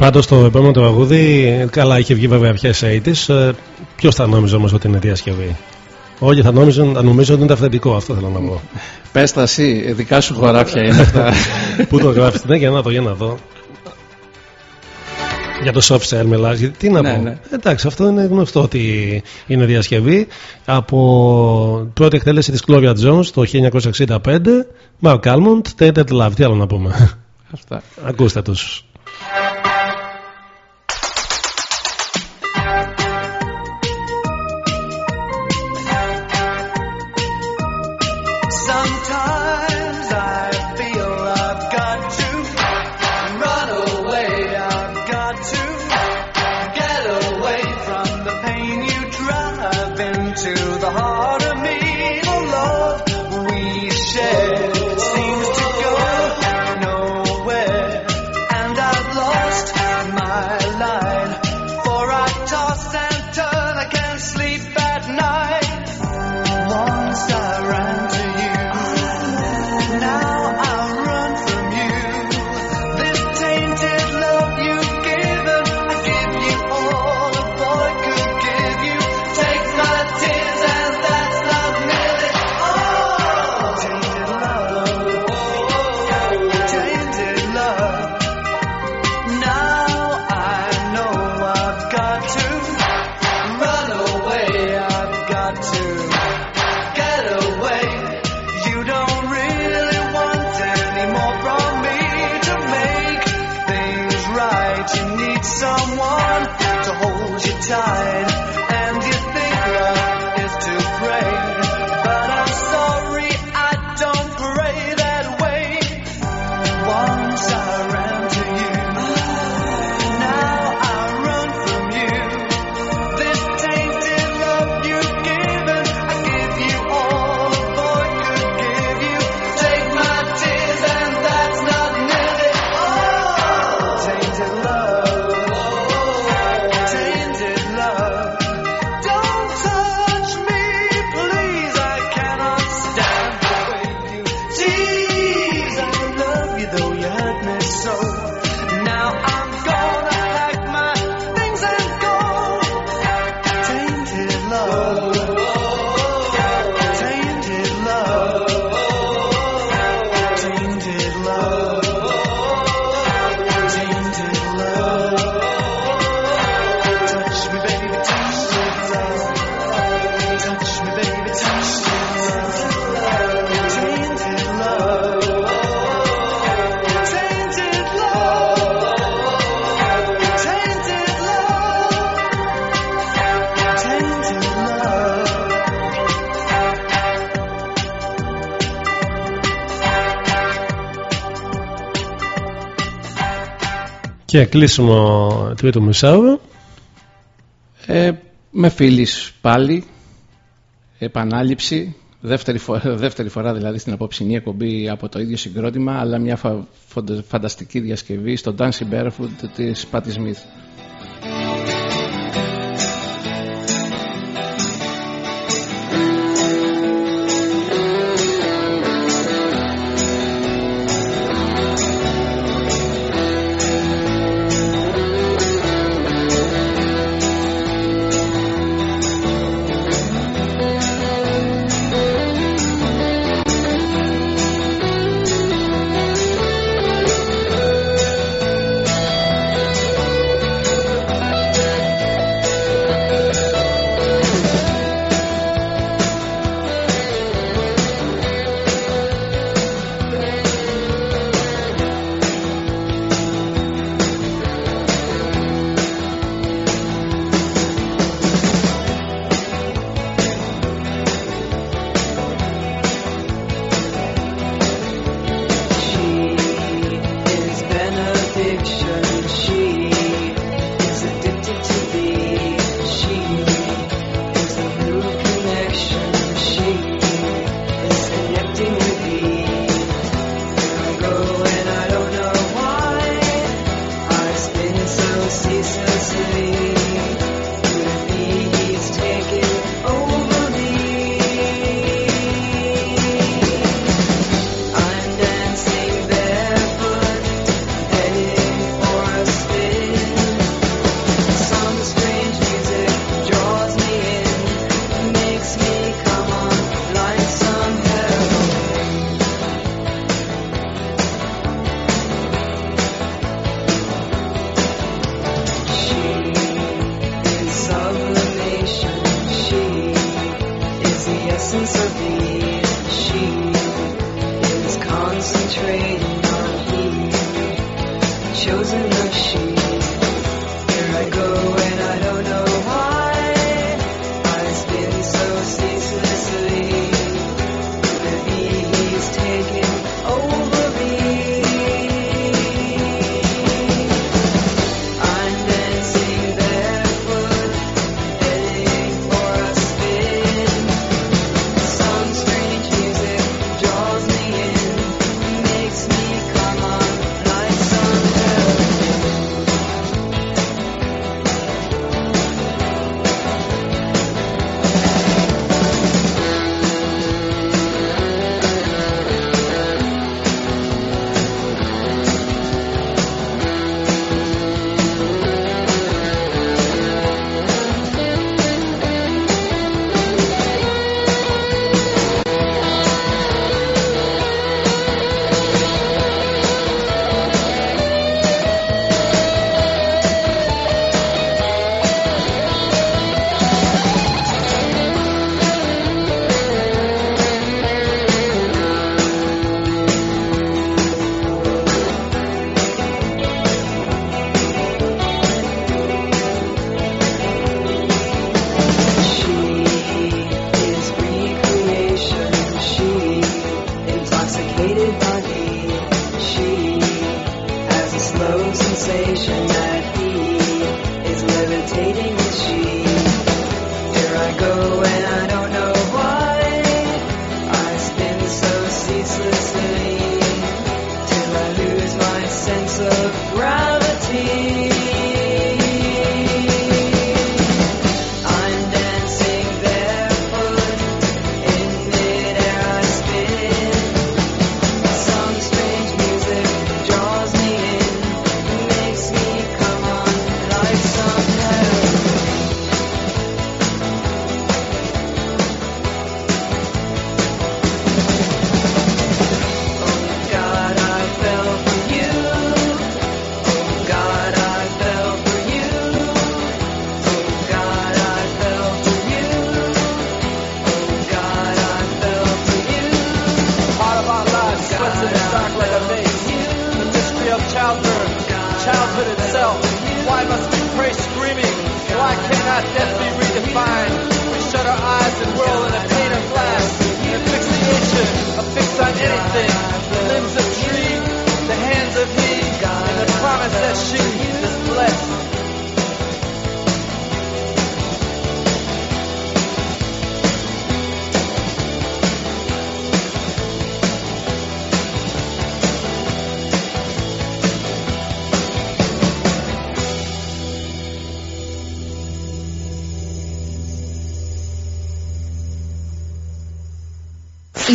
You. Πάντως το επόμενο τραγούδι καλά είχε βγει βέβαια αρχές 80's. Ε, Ποιος θα νόμιζε όμως ότι είναι διασκευή; Όλοι θα νόμιζαν, θα νομίζω ότι είναι αυθεντικό αυτό θέλω να πω. Πες τα εσύ, δικά σου χωράφια είναι αυτά. Πού το γράφεις, ναι, για να δω, για να δω. Για το soft shell μιλάς, γιατί τι να Ναι, πω. ναι. Εντάξει, αυτό είναι γνωστό ότι είναι διασκευή από πρώτη εκτέλεση της Gloria Jones το 1965 Mark Almond, Tainted Love, τι άλλο να πούμε; Αυτά. Ακούστε τους. Και κλείσιμο τρίτο μισάωρο. Ε, με φίλης πάλι, επανάληψη, δεύτερη φορά, δεύτερη φορά δηλαδή στην απόψινή εκπομπή από το ίδιο συγκρότημα, αλλά μια φα- φοντα- φανταστική διασκευή στο Dancing Barefoot της Patti Smith.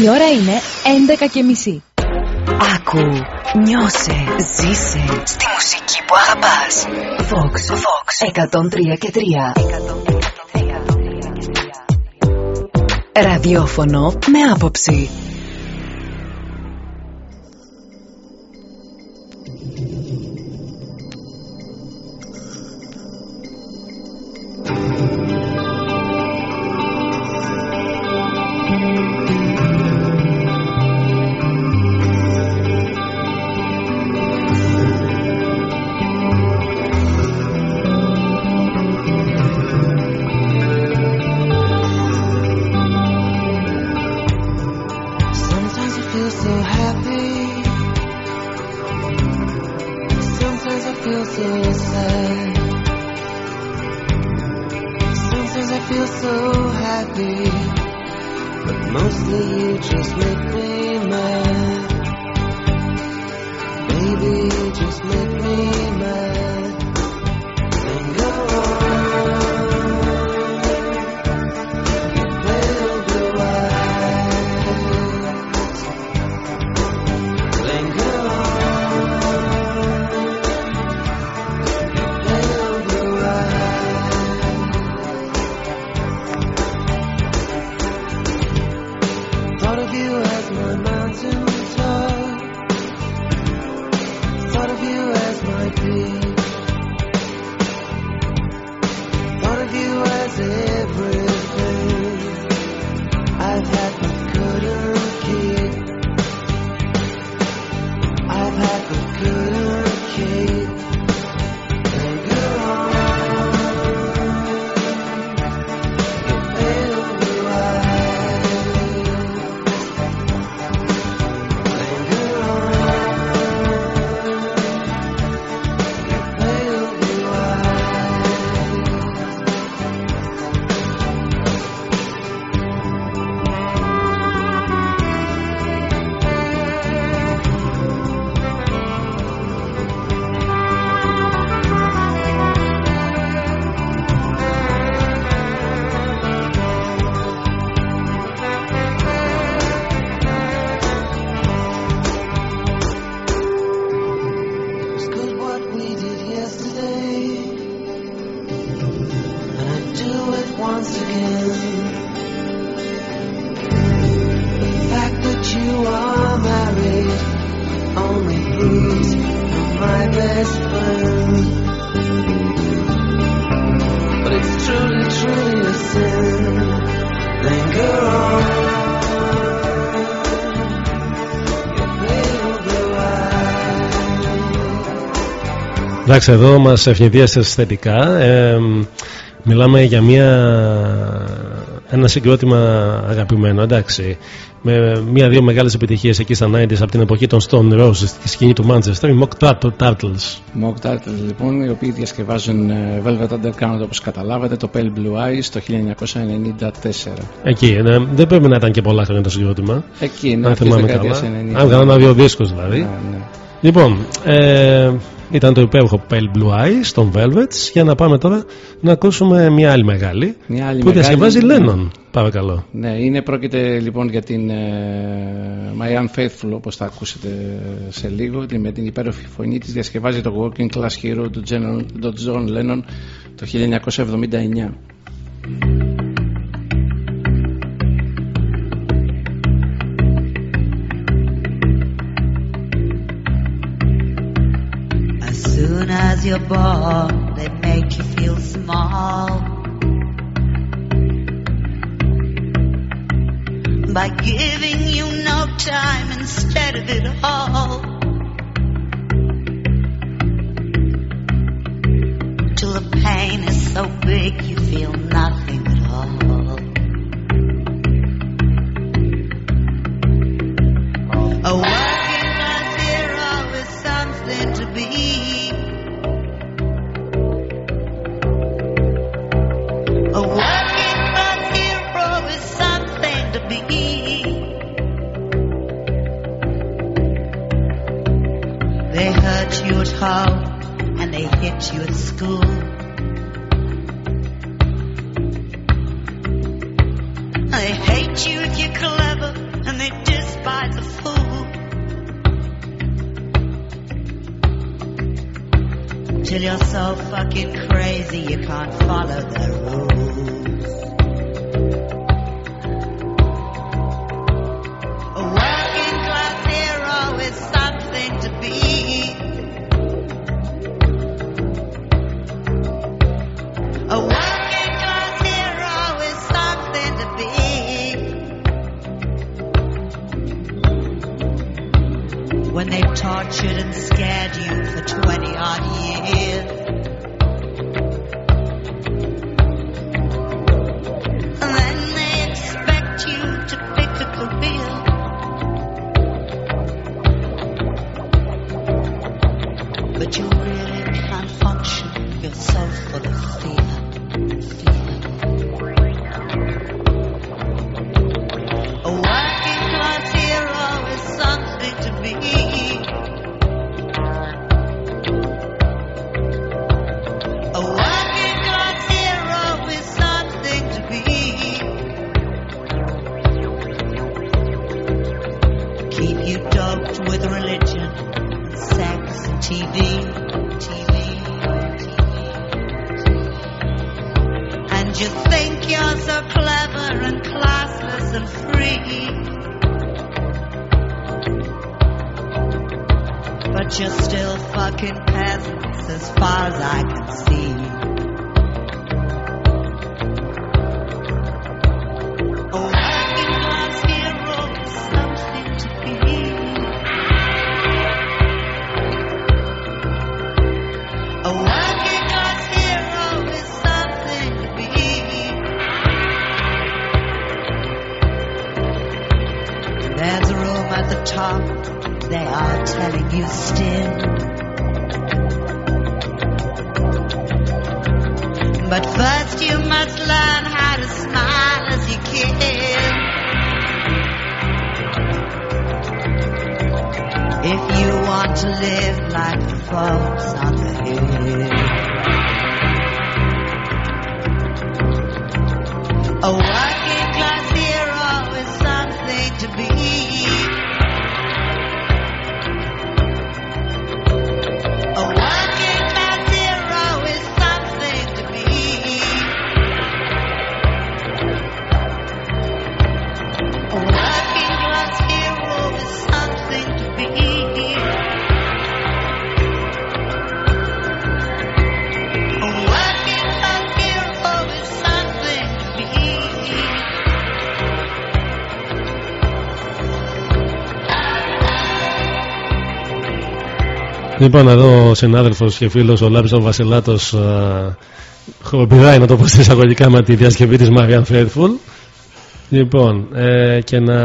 Η ώρα είναι 11 και μισή. Άκου, νιώσε, ζήσε στη μουσική που αγαπάς. Vox, Vox 103 και 3. Ραδιόφωνο με άποψη. Εντάξει, εδώ μας ευνηδίασε θετικά. Ε, μιλάμε για μια, ένα συγκρότημα αγαπημένο, εντάξει. Με μία-δύο μεγάλες επιτυχίες εκεί στα 90s από την εποχή των Stone Roses στη σκηνή του Manchester, οι Mock Turtle- Turtles. Mock Turtles λοιπόν, οι οποίοι διασκευάζουν ε, Velvet Underground όπως καταλάβατε, το Pale Blue Eyes το 1994. Εκεί, ε, δεν πρέπει να ήταν και πολλά χρόνια το συγκρότημα. Εκεί είναι, αν αρχές θυμάμαι δεκαετίας καλά. 90. Αν βγάλανε ένα-δύο δίσκους δηλαδή. Ναι, ναι. Λοιπόν, ε, ήταν το υπέροχο Pale Blue Eyes των Velvets. Για να πάμε τώρα να ακούσουμε μια άλλη μεγάλη Μια άλλη που μεγάλη- διασκευάζει Lennon. Παρακαλώ. Ναι, είναι πρόκειται λοιπόν για την ε, My Unfaithful όπως θα ακούσετε σε λίγο με την υπέροχη φωνή της διασκευάζει το Working Class Hero του John, του John Lennon το 1979 soon as you're born, they make you feel small. By giving you no time instead of it all. Till the pain is so big you feel Λοιπόν, εδώ ο συνάδελφος και φίλος ο Λάμπης ο Βασιλάτος χοροπηδάει να το πω σε εισαγωγικά με τη διασκευή της Marian Faithful. Λοιπόν, ε, και να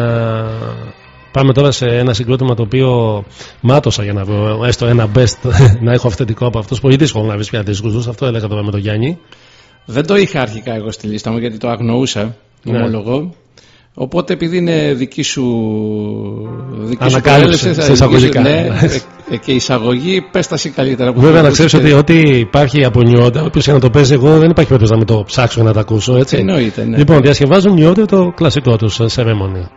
πάμε τώρα σε ένα συγκρότημα το οποίο μάτωσα για να βρω έστω ένα best να έχω αυθεντικό από αυτούς. Πολύ δύσκολο να βρεις πια δίσκους Αυτό έλεγα τώρα με τον Γιάννη. Δεν το είχα αρχικά εγώ στη λίστα μου γιατί το αγνοούσα, Ναι. Ομολογώ. Οπότε επειδή είναι δική σου, δική σου Ανακάλυψη, προέλευση, θα- σε εισαγωγικά. Ναι, ε, και η εισαγωγή πες τα εσύ καλύτερα. που Βέβαια, θα να ξέρεις ακούσεις ότι ό,τι υπάρχει από νιόντα, όποιος και να το παίζει, εγώ δεν υπάρχει περίπτωση να μην το ψάξω να το ακούσω, έτσι. Εννοείται, ναι. Λοιπόν, διασκευάζουν νιόντα το κλασικό τους Ceremony.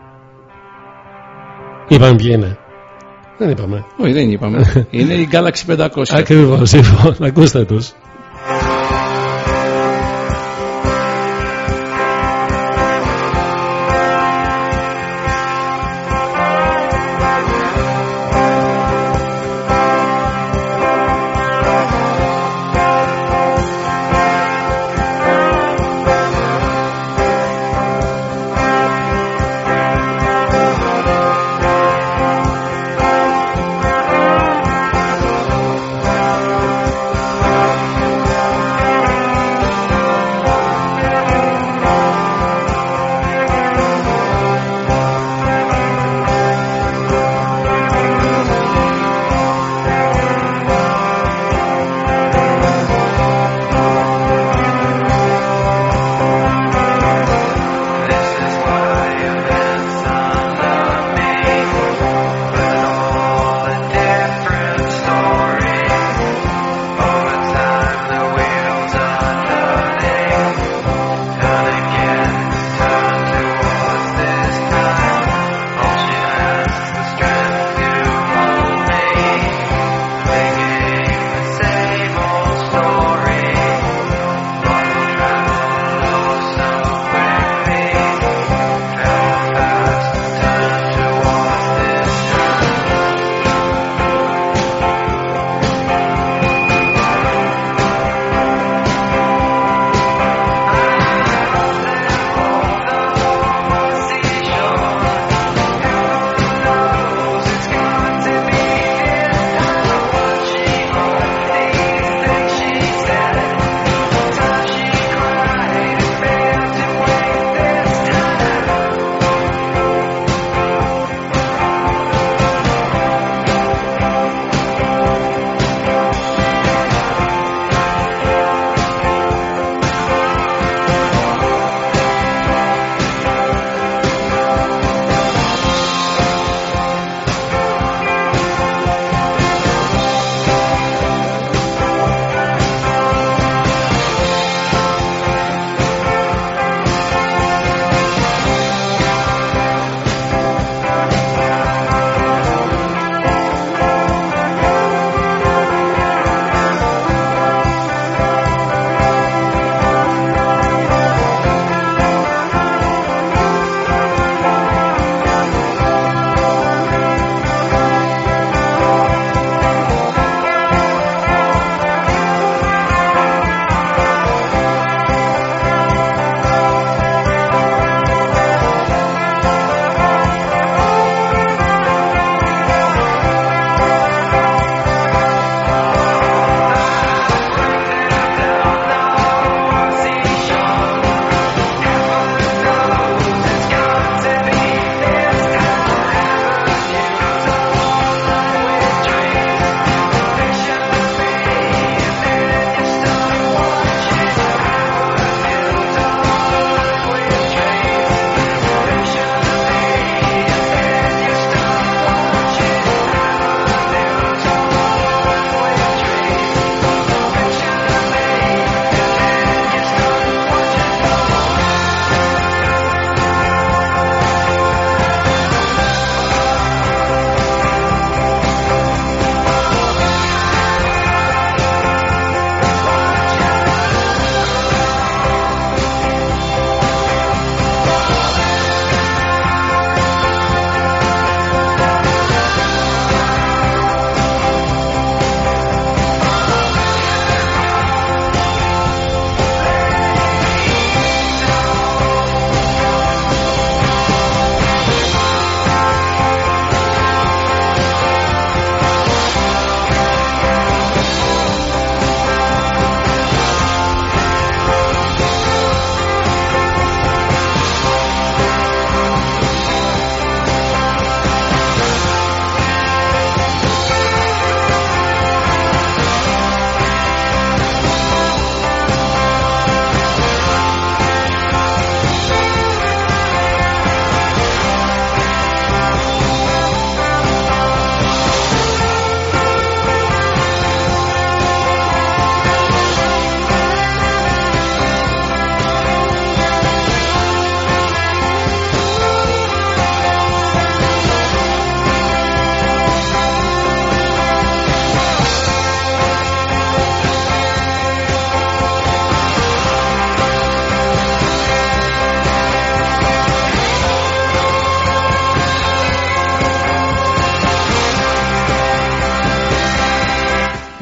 Είπαμε ποιοι είναι. Δεν είπαμε. Όχι, δεν είπαμε. είναι η Galaxy 500. Ακριβώς, λοιπόν, ακούστε τους.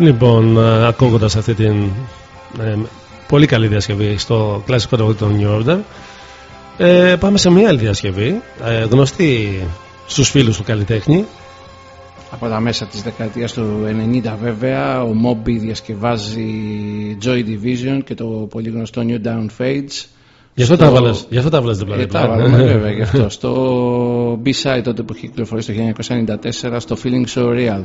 Λοιπόν, ακούγοντας αυτή την ε, πολύ καλή διασκευή στο κλασικό τραγούδι των New Order, ε, πάμε σε μια άλλη διασκευή, ε, γνωστή στους φίλους του καλλιτέχνη. Από τα μέσα της δεκαετίας του 90 βέβαια ο Moby διασκευάζει Joy Division και το πολύ γνωστό New Down Fades Γι' αυτό τα βάλες, γι' αυτό τα βάλες διπλά Ε, διπλά. τα βάλαμε βέβαια γι' αυτό στο B-side τότε που είχε κυκλοφορήσει το 1994 στο Feeling So Real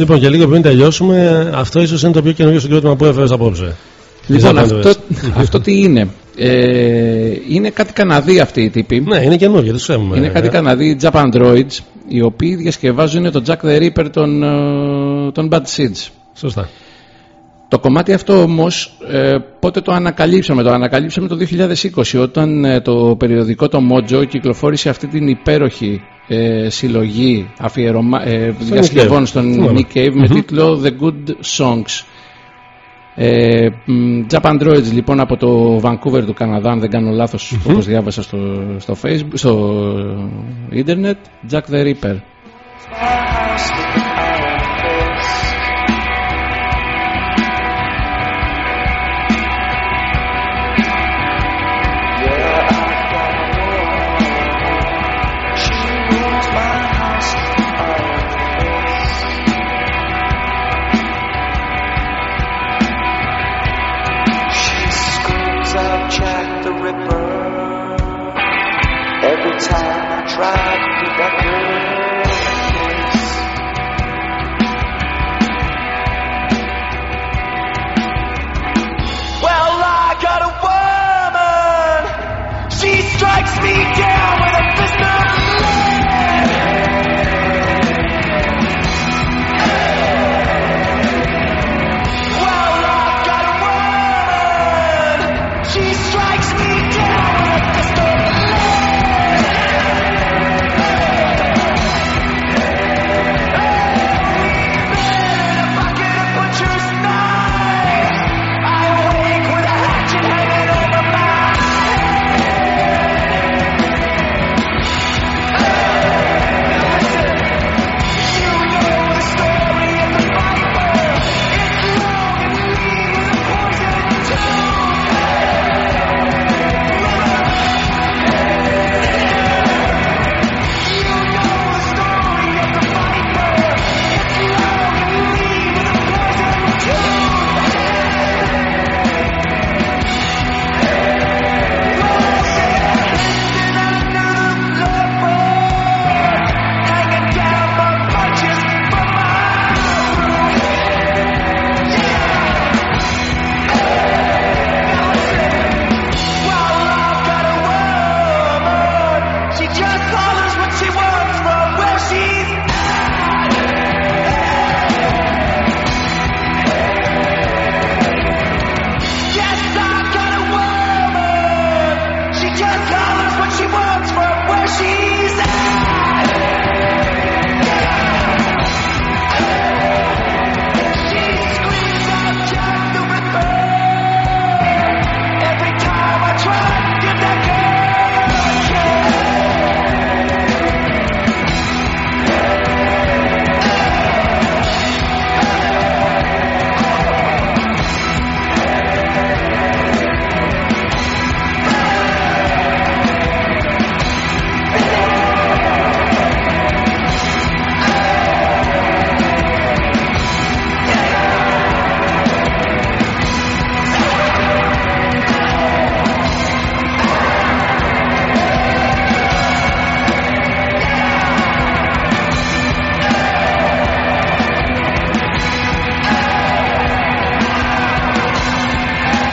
Λοιπόν, και λίγο πριν τελειώσουμε, αυτό ίσως είναι το πιο καινούργιο συγκρότημα που έφερες απόψε. Λοιπόν, Τις αυτό, Avengers. αυτό τι είναι; Ε, είναι κάτι Καναδί αυτοί οι τύποι. Ναι, είναι καινούργιο, δεν ξέρουμε. Είναι κάτι βέβαια. Καναδί Jap Androids, οι οποίοι διασκευάζουν το Jack the Ripper των, ε, των Bad Seeds. Σωστά. Το κομμάτι αυτό όμως ε, πότε το ανακαλύψαμε; Το ανακαλύψαμε το 2020 όταν ε, το περιοδικό το Mojo κυκλοφόρησε αυτή την υπέροχη ε, συλλογή αφιερωμα... ε, διασκευών Nick Cave. στον Θυμάμαι. Nick Cave με Μμμ. τίτλο The Good Songs. Ε, μ, Jap Androids λοιπόν από το Vancouver του Καναδά, αν δεν κάνω λάθος, όπως διάβασα στο, στο Facebook, στο ίντερνετ, Jack the Ripper.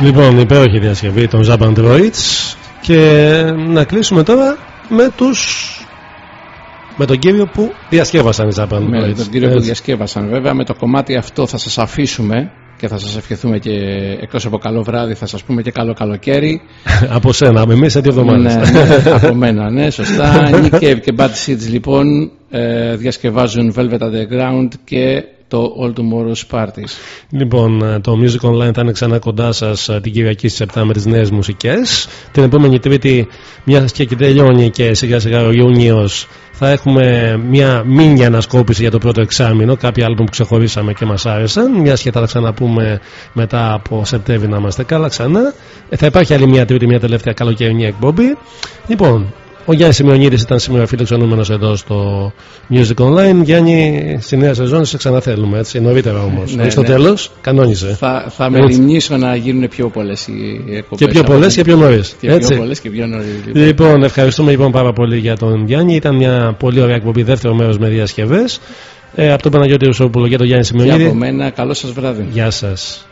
Λοιπόν, υπέροχη διασκευή των Zap Androids και να κλείσουμε τώρα με τους με τον κύριο που διασκεύασαν οι Zap Androids. Με τον κύριο που Έτσι. διασκεύασαν. Βέβαια με το κομμάτι αυτό θα σας αφήσουμε και θα σας ευχηθούμε και εκτός από καλό βράδυ θα σας πούμε και καλό καλοκαίρι. από σένα, με εμείς σε δύο εβδομάδες. Ναι, ναι, από μένα, ναι, σωστά. Nick Cave και Bad Seeds λοιπόν ε, διασκευάζουν Velvet Underground και το All Tomorrow's Parties. Λοιπόν, ε, το Music Online θα είναι ξανά κοντά σας την Κυριακή στις 7 με τις νέες μουσικές. Την επόμενη Τρίτη, μια και εκεί τελειώνει και σιγά σιγά ο Ιούνιος, θα έχουμε μια μήνυα ανασκόπηση για το πρώτο εξάμεινο. Κάποια άλμπουμ που ξεχωρίσαμε και μας άρεσαν. Μιας και θα τα ξαναπούμε μετά από Σεπτέμβρη να είμαστε καλά ξανά. Ε, θα υπάρχει άλλη μια Τρίτη, μια τελευταία καλοκαιρινή εκπομπή. Λοιπόν, ο Γιάννης Σημειονίδη ήταν σήμερα φιλοξενούμενο εδώ στο Music Online. Γιάννη, στη νέα σεζόν σε ξαναθέλουμε, έτσι, νωρίτερα όμως. Ναι, Όχι στο ναι. τέλος, κανόνισε. Θα, θα Έτσι. μεριμνήσω να γίνουν πιο πολλές οι εκπομπές. Και πιο πολλές και πιο νωρίς. Και πιο πολλές και πιο νωρίς. Λοιπόν. Λοιπόν, ευχαριστούμε λοιπόν πάρα πολύ για τον Γιάννη. Ήταν μια πολύ ωραία εκπομπή, δεύτερο μέρος με διασκευές. Ε, από τον Παναγιώτη Ρουσόπουλο και τον Γιάννη Και Σιμεωνίδη. από μένα, καλό σας βράδυ. Γεια σας.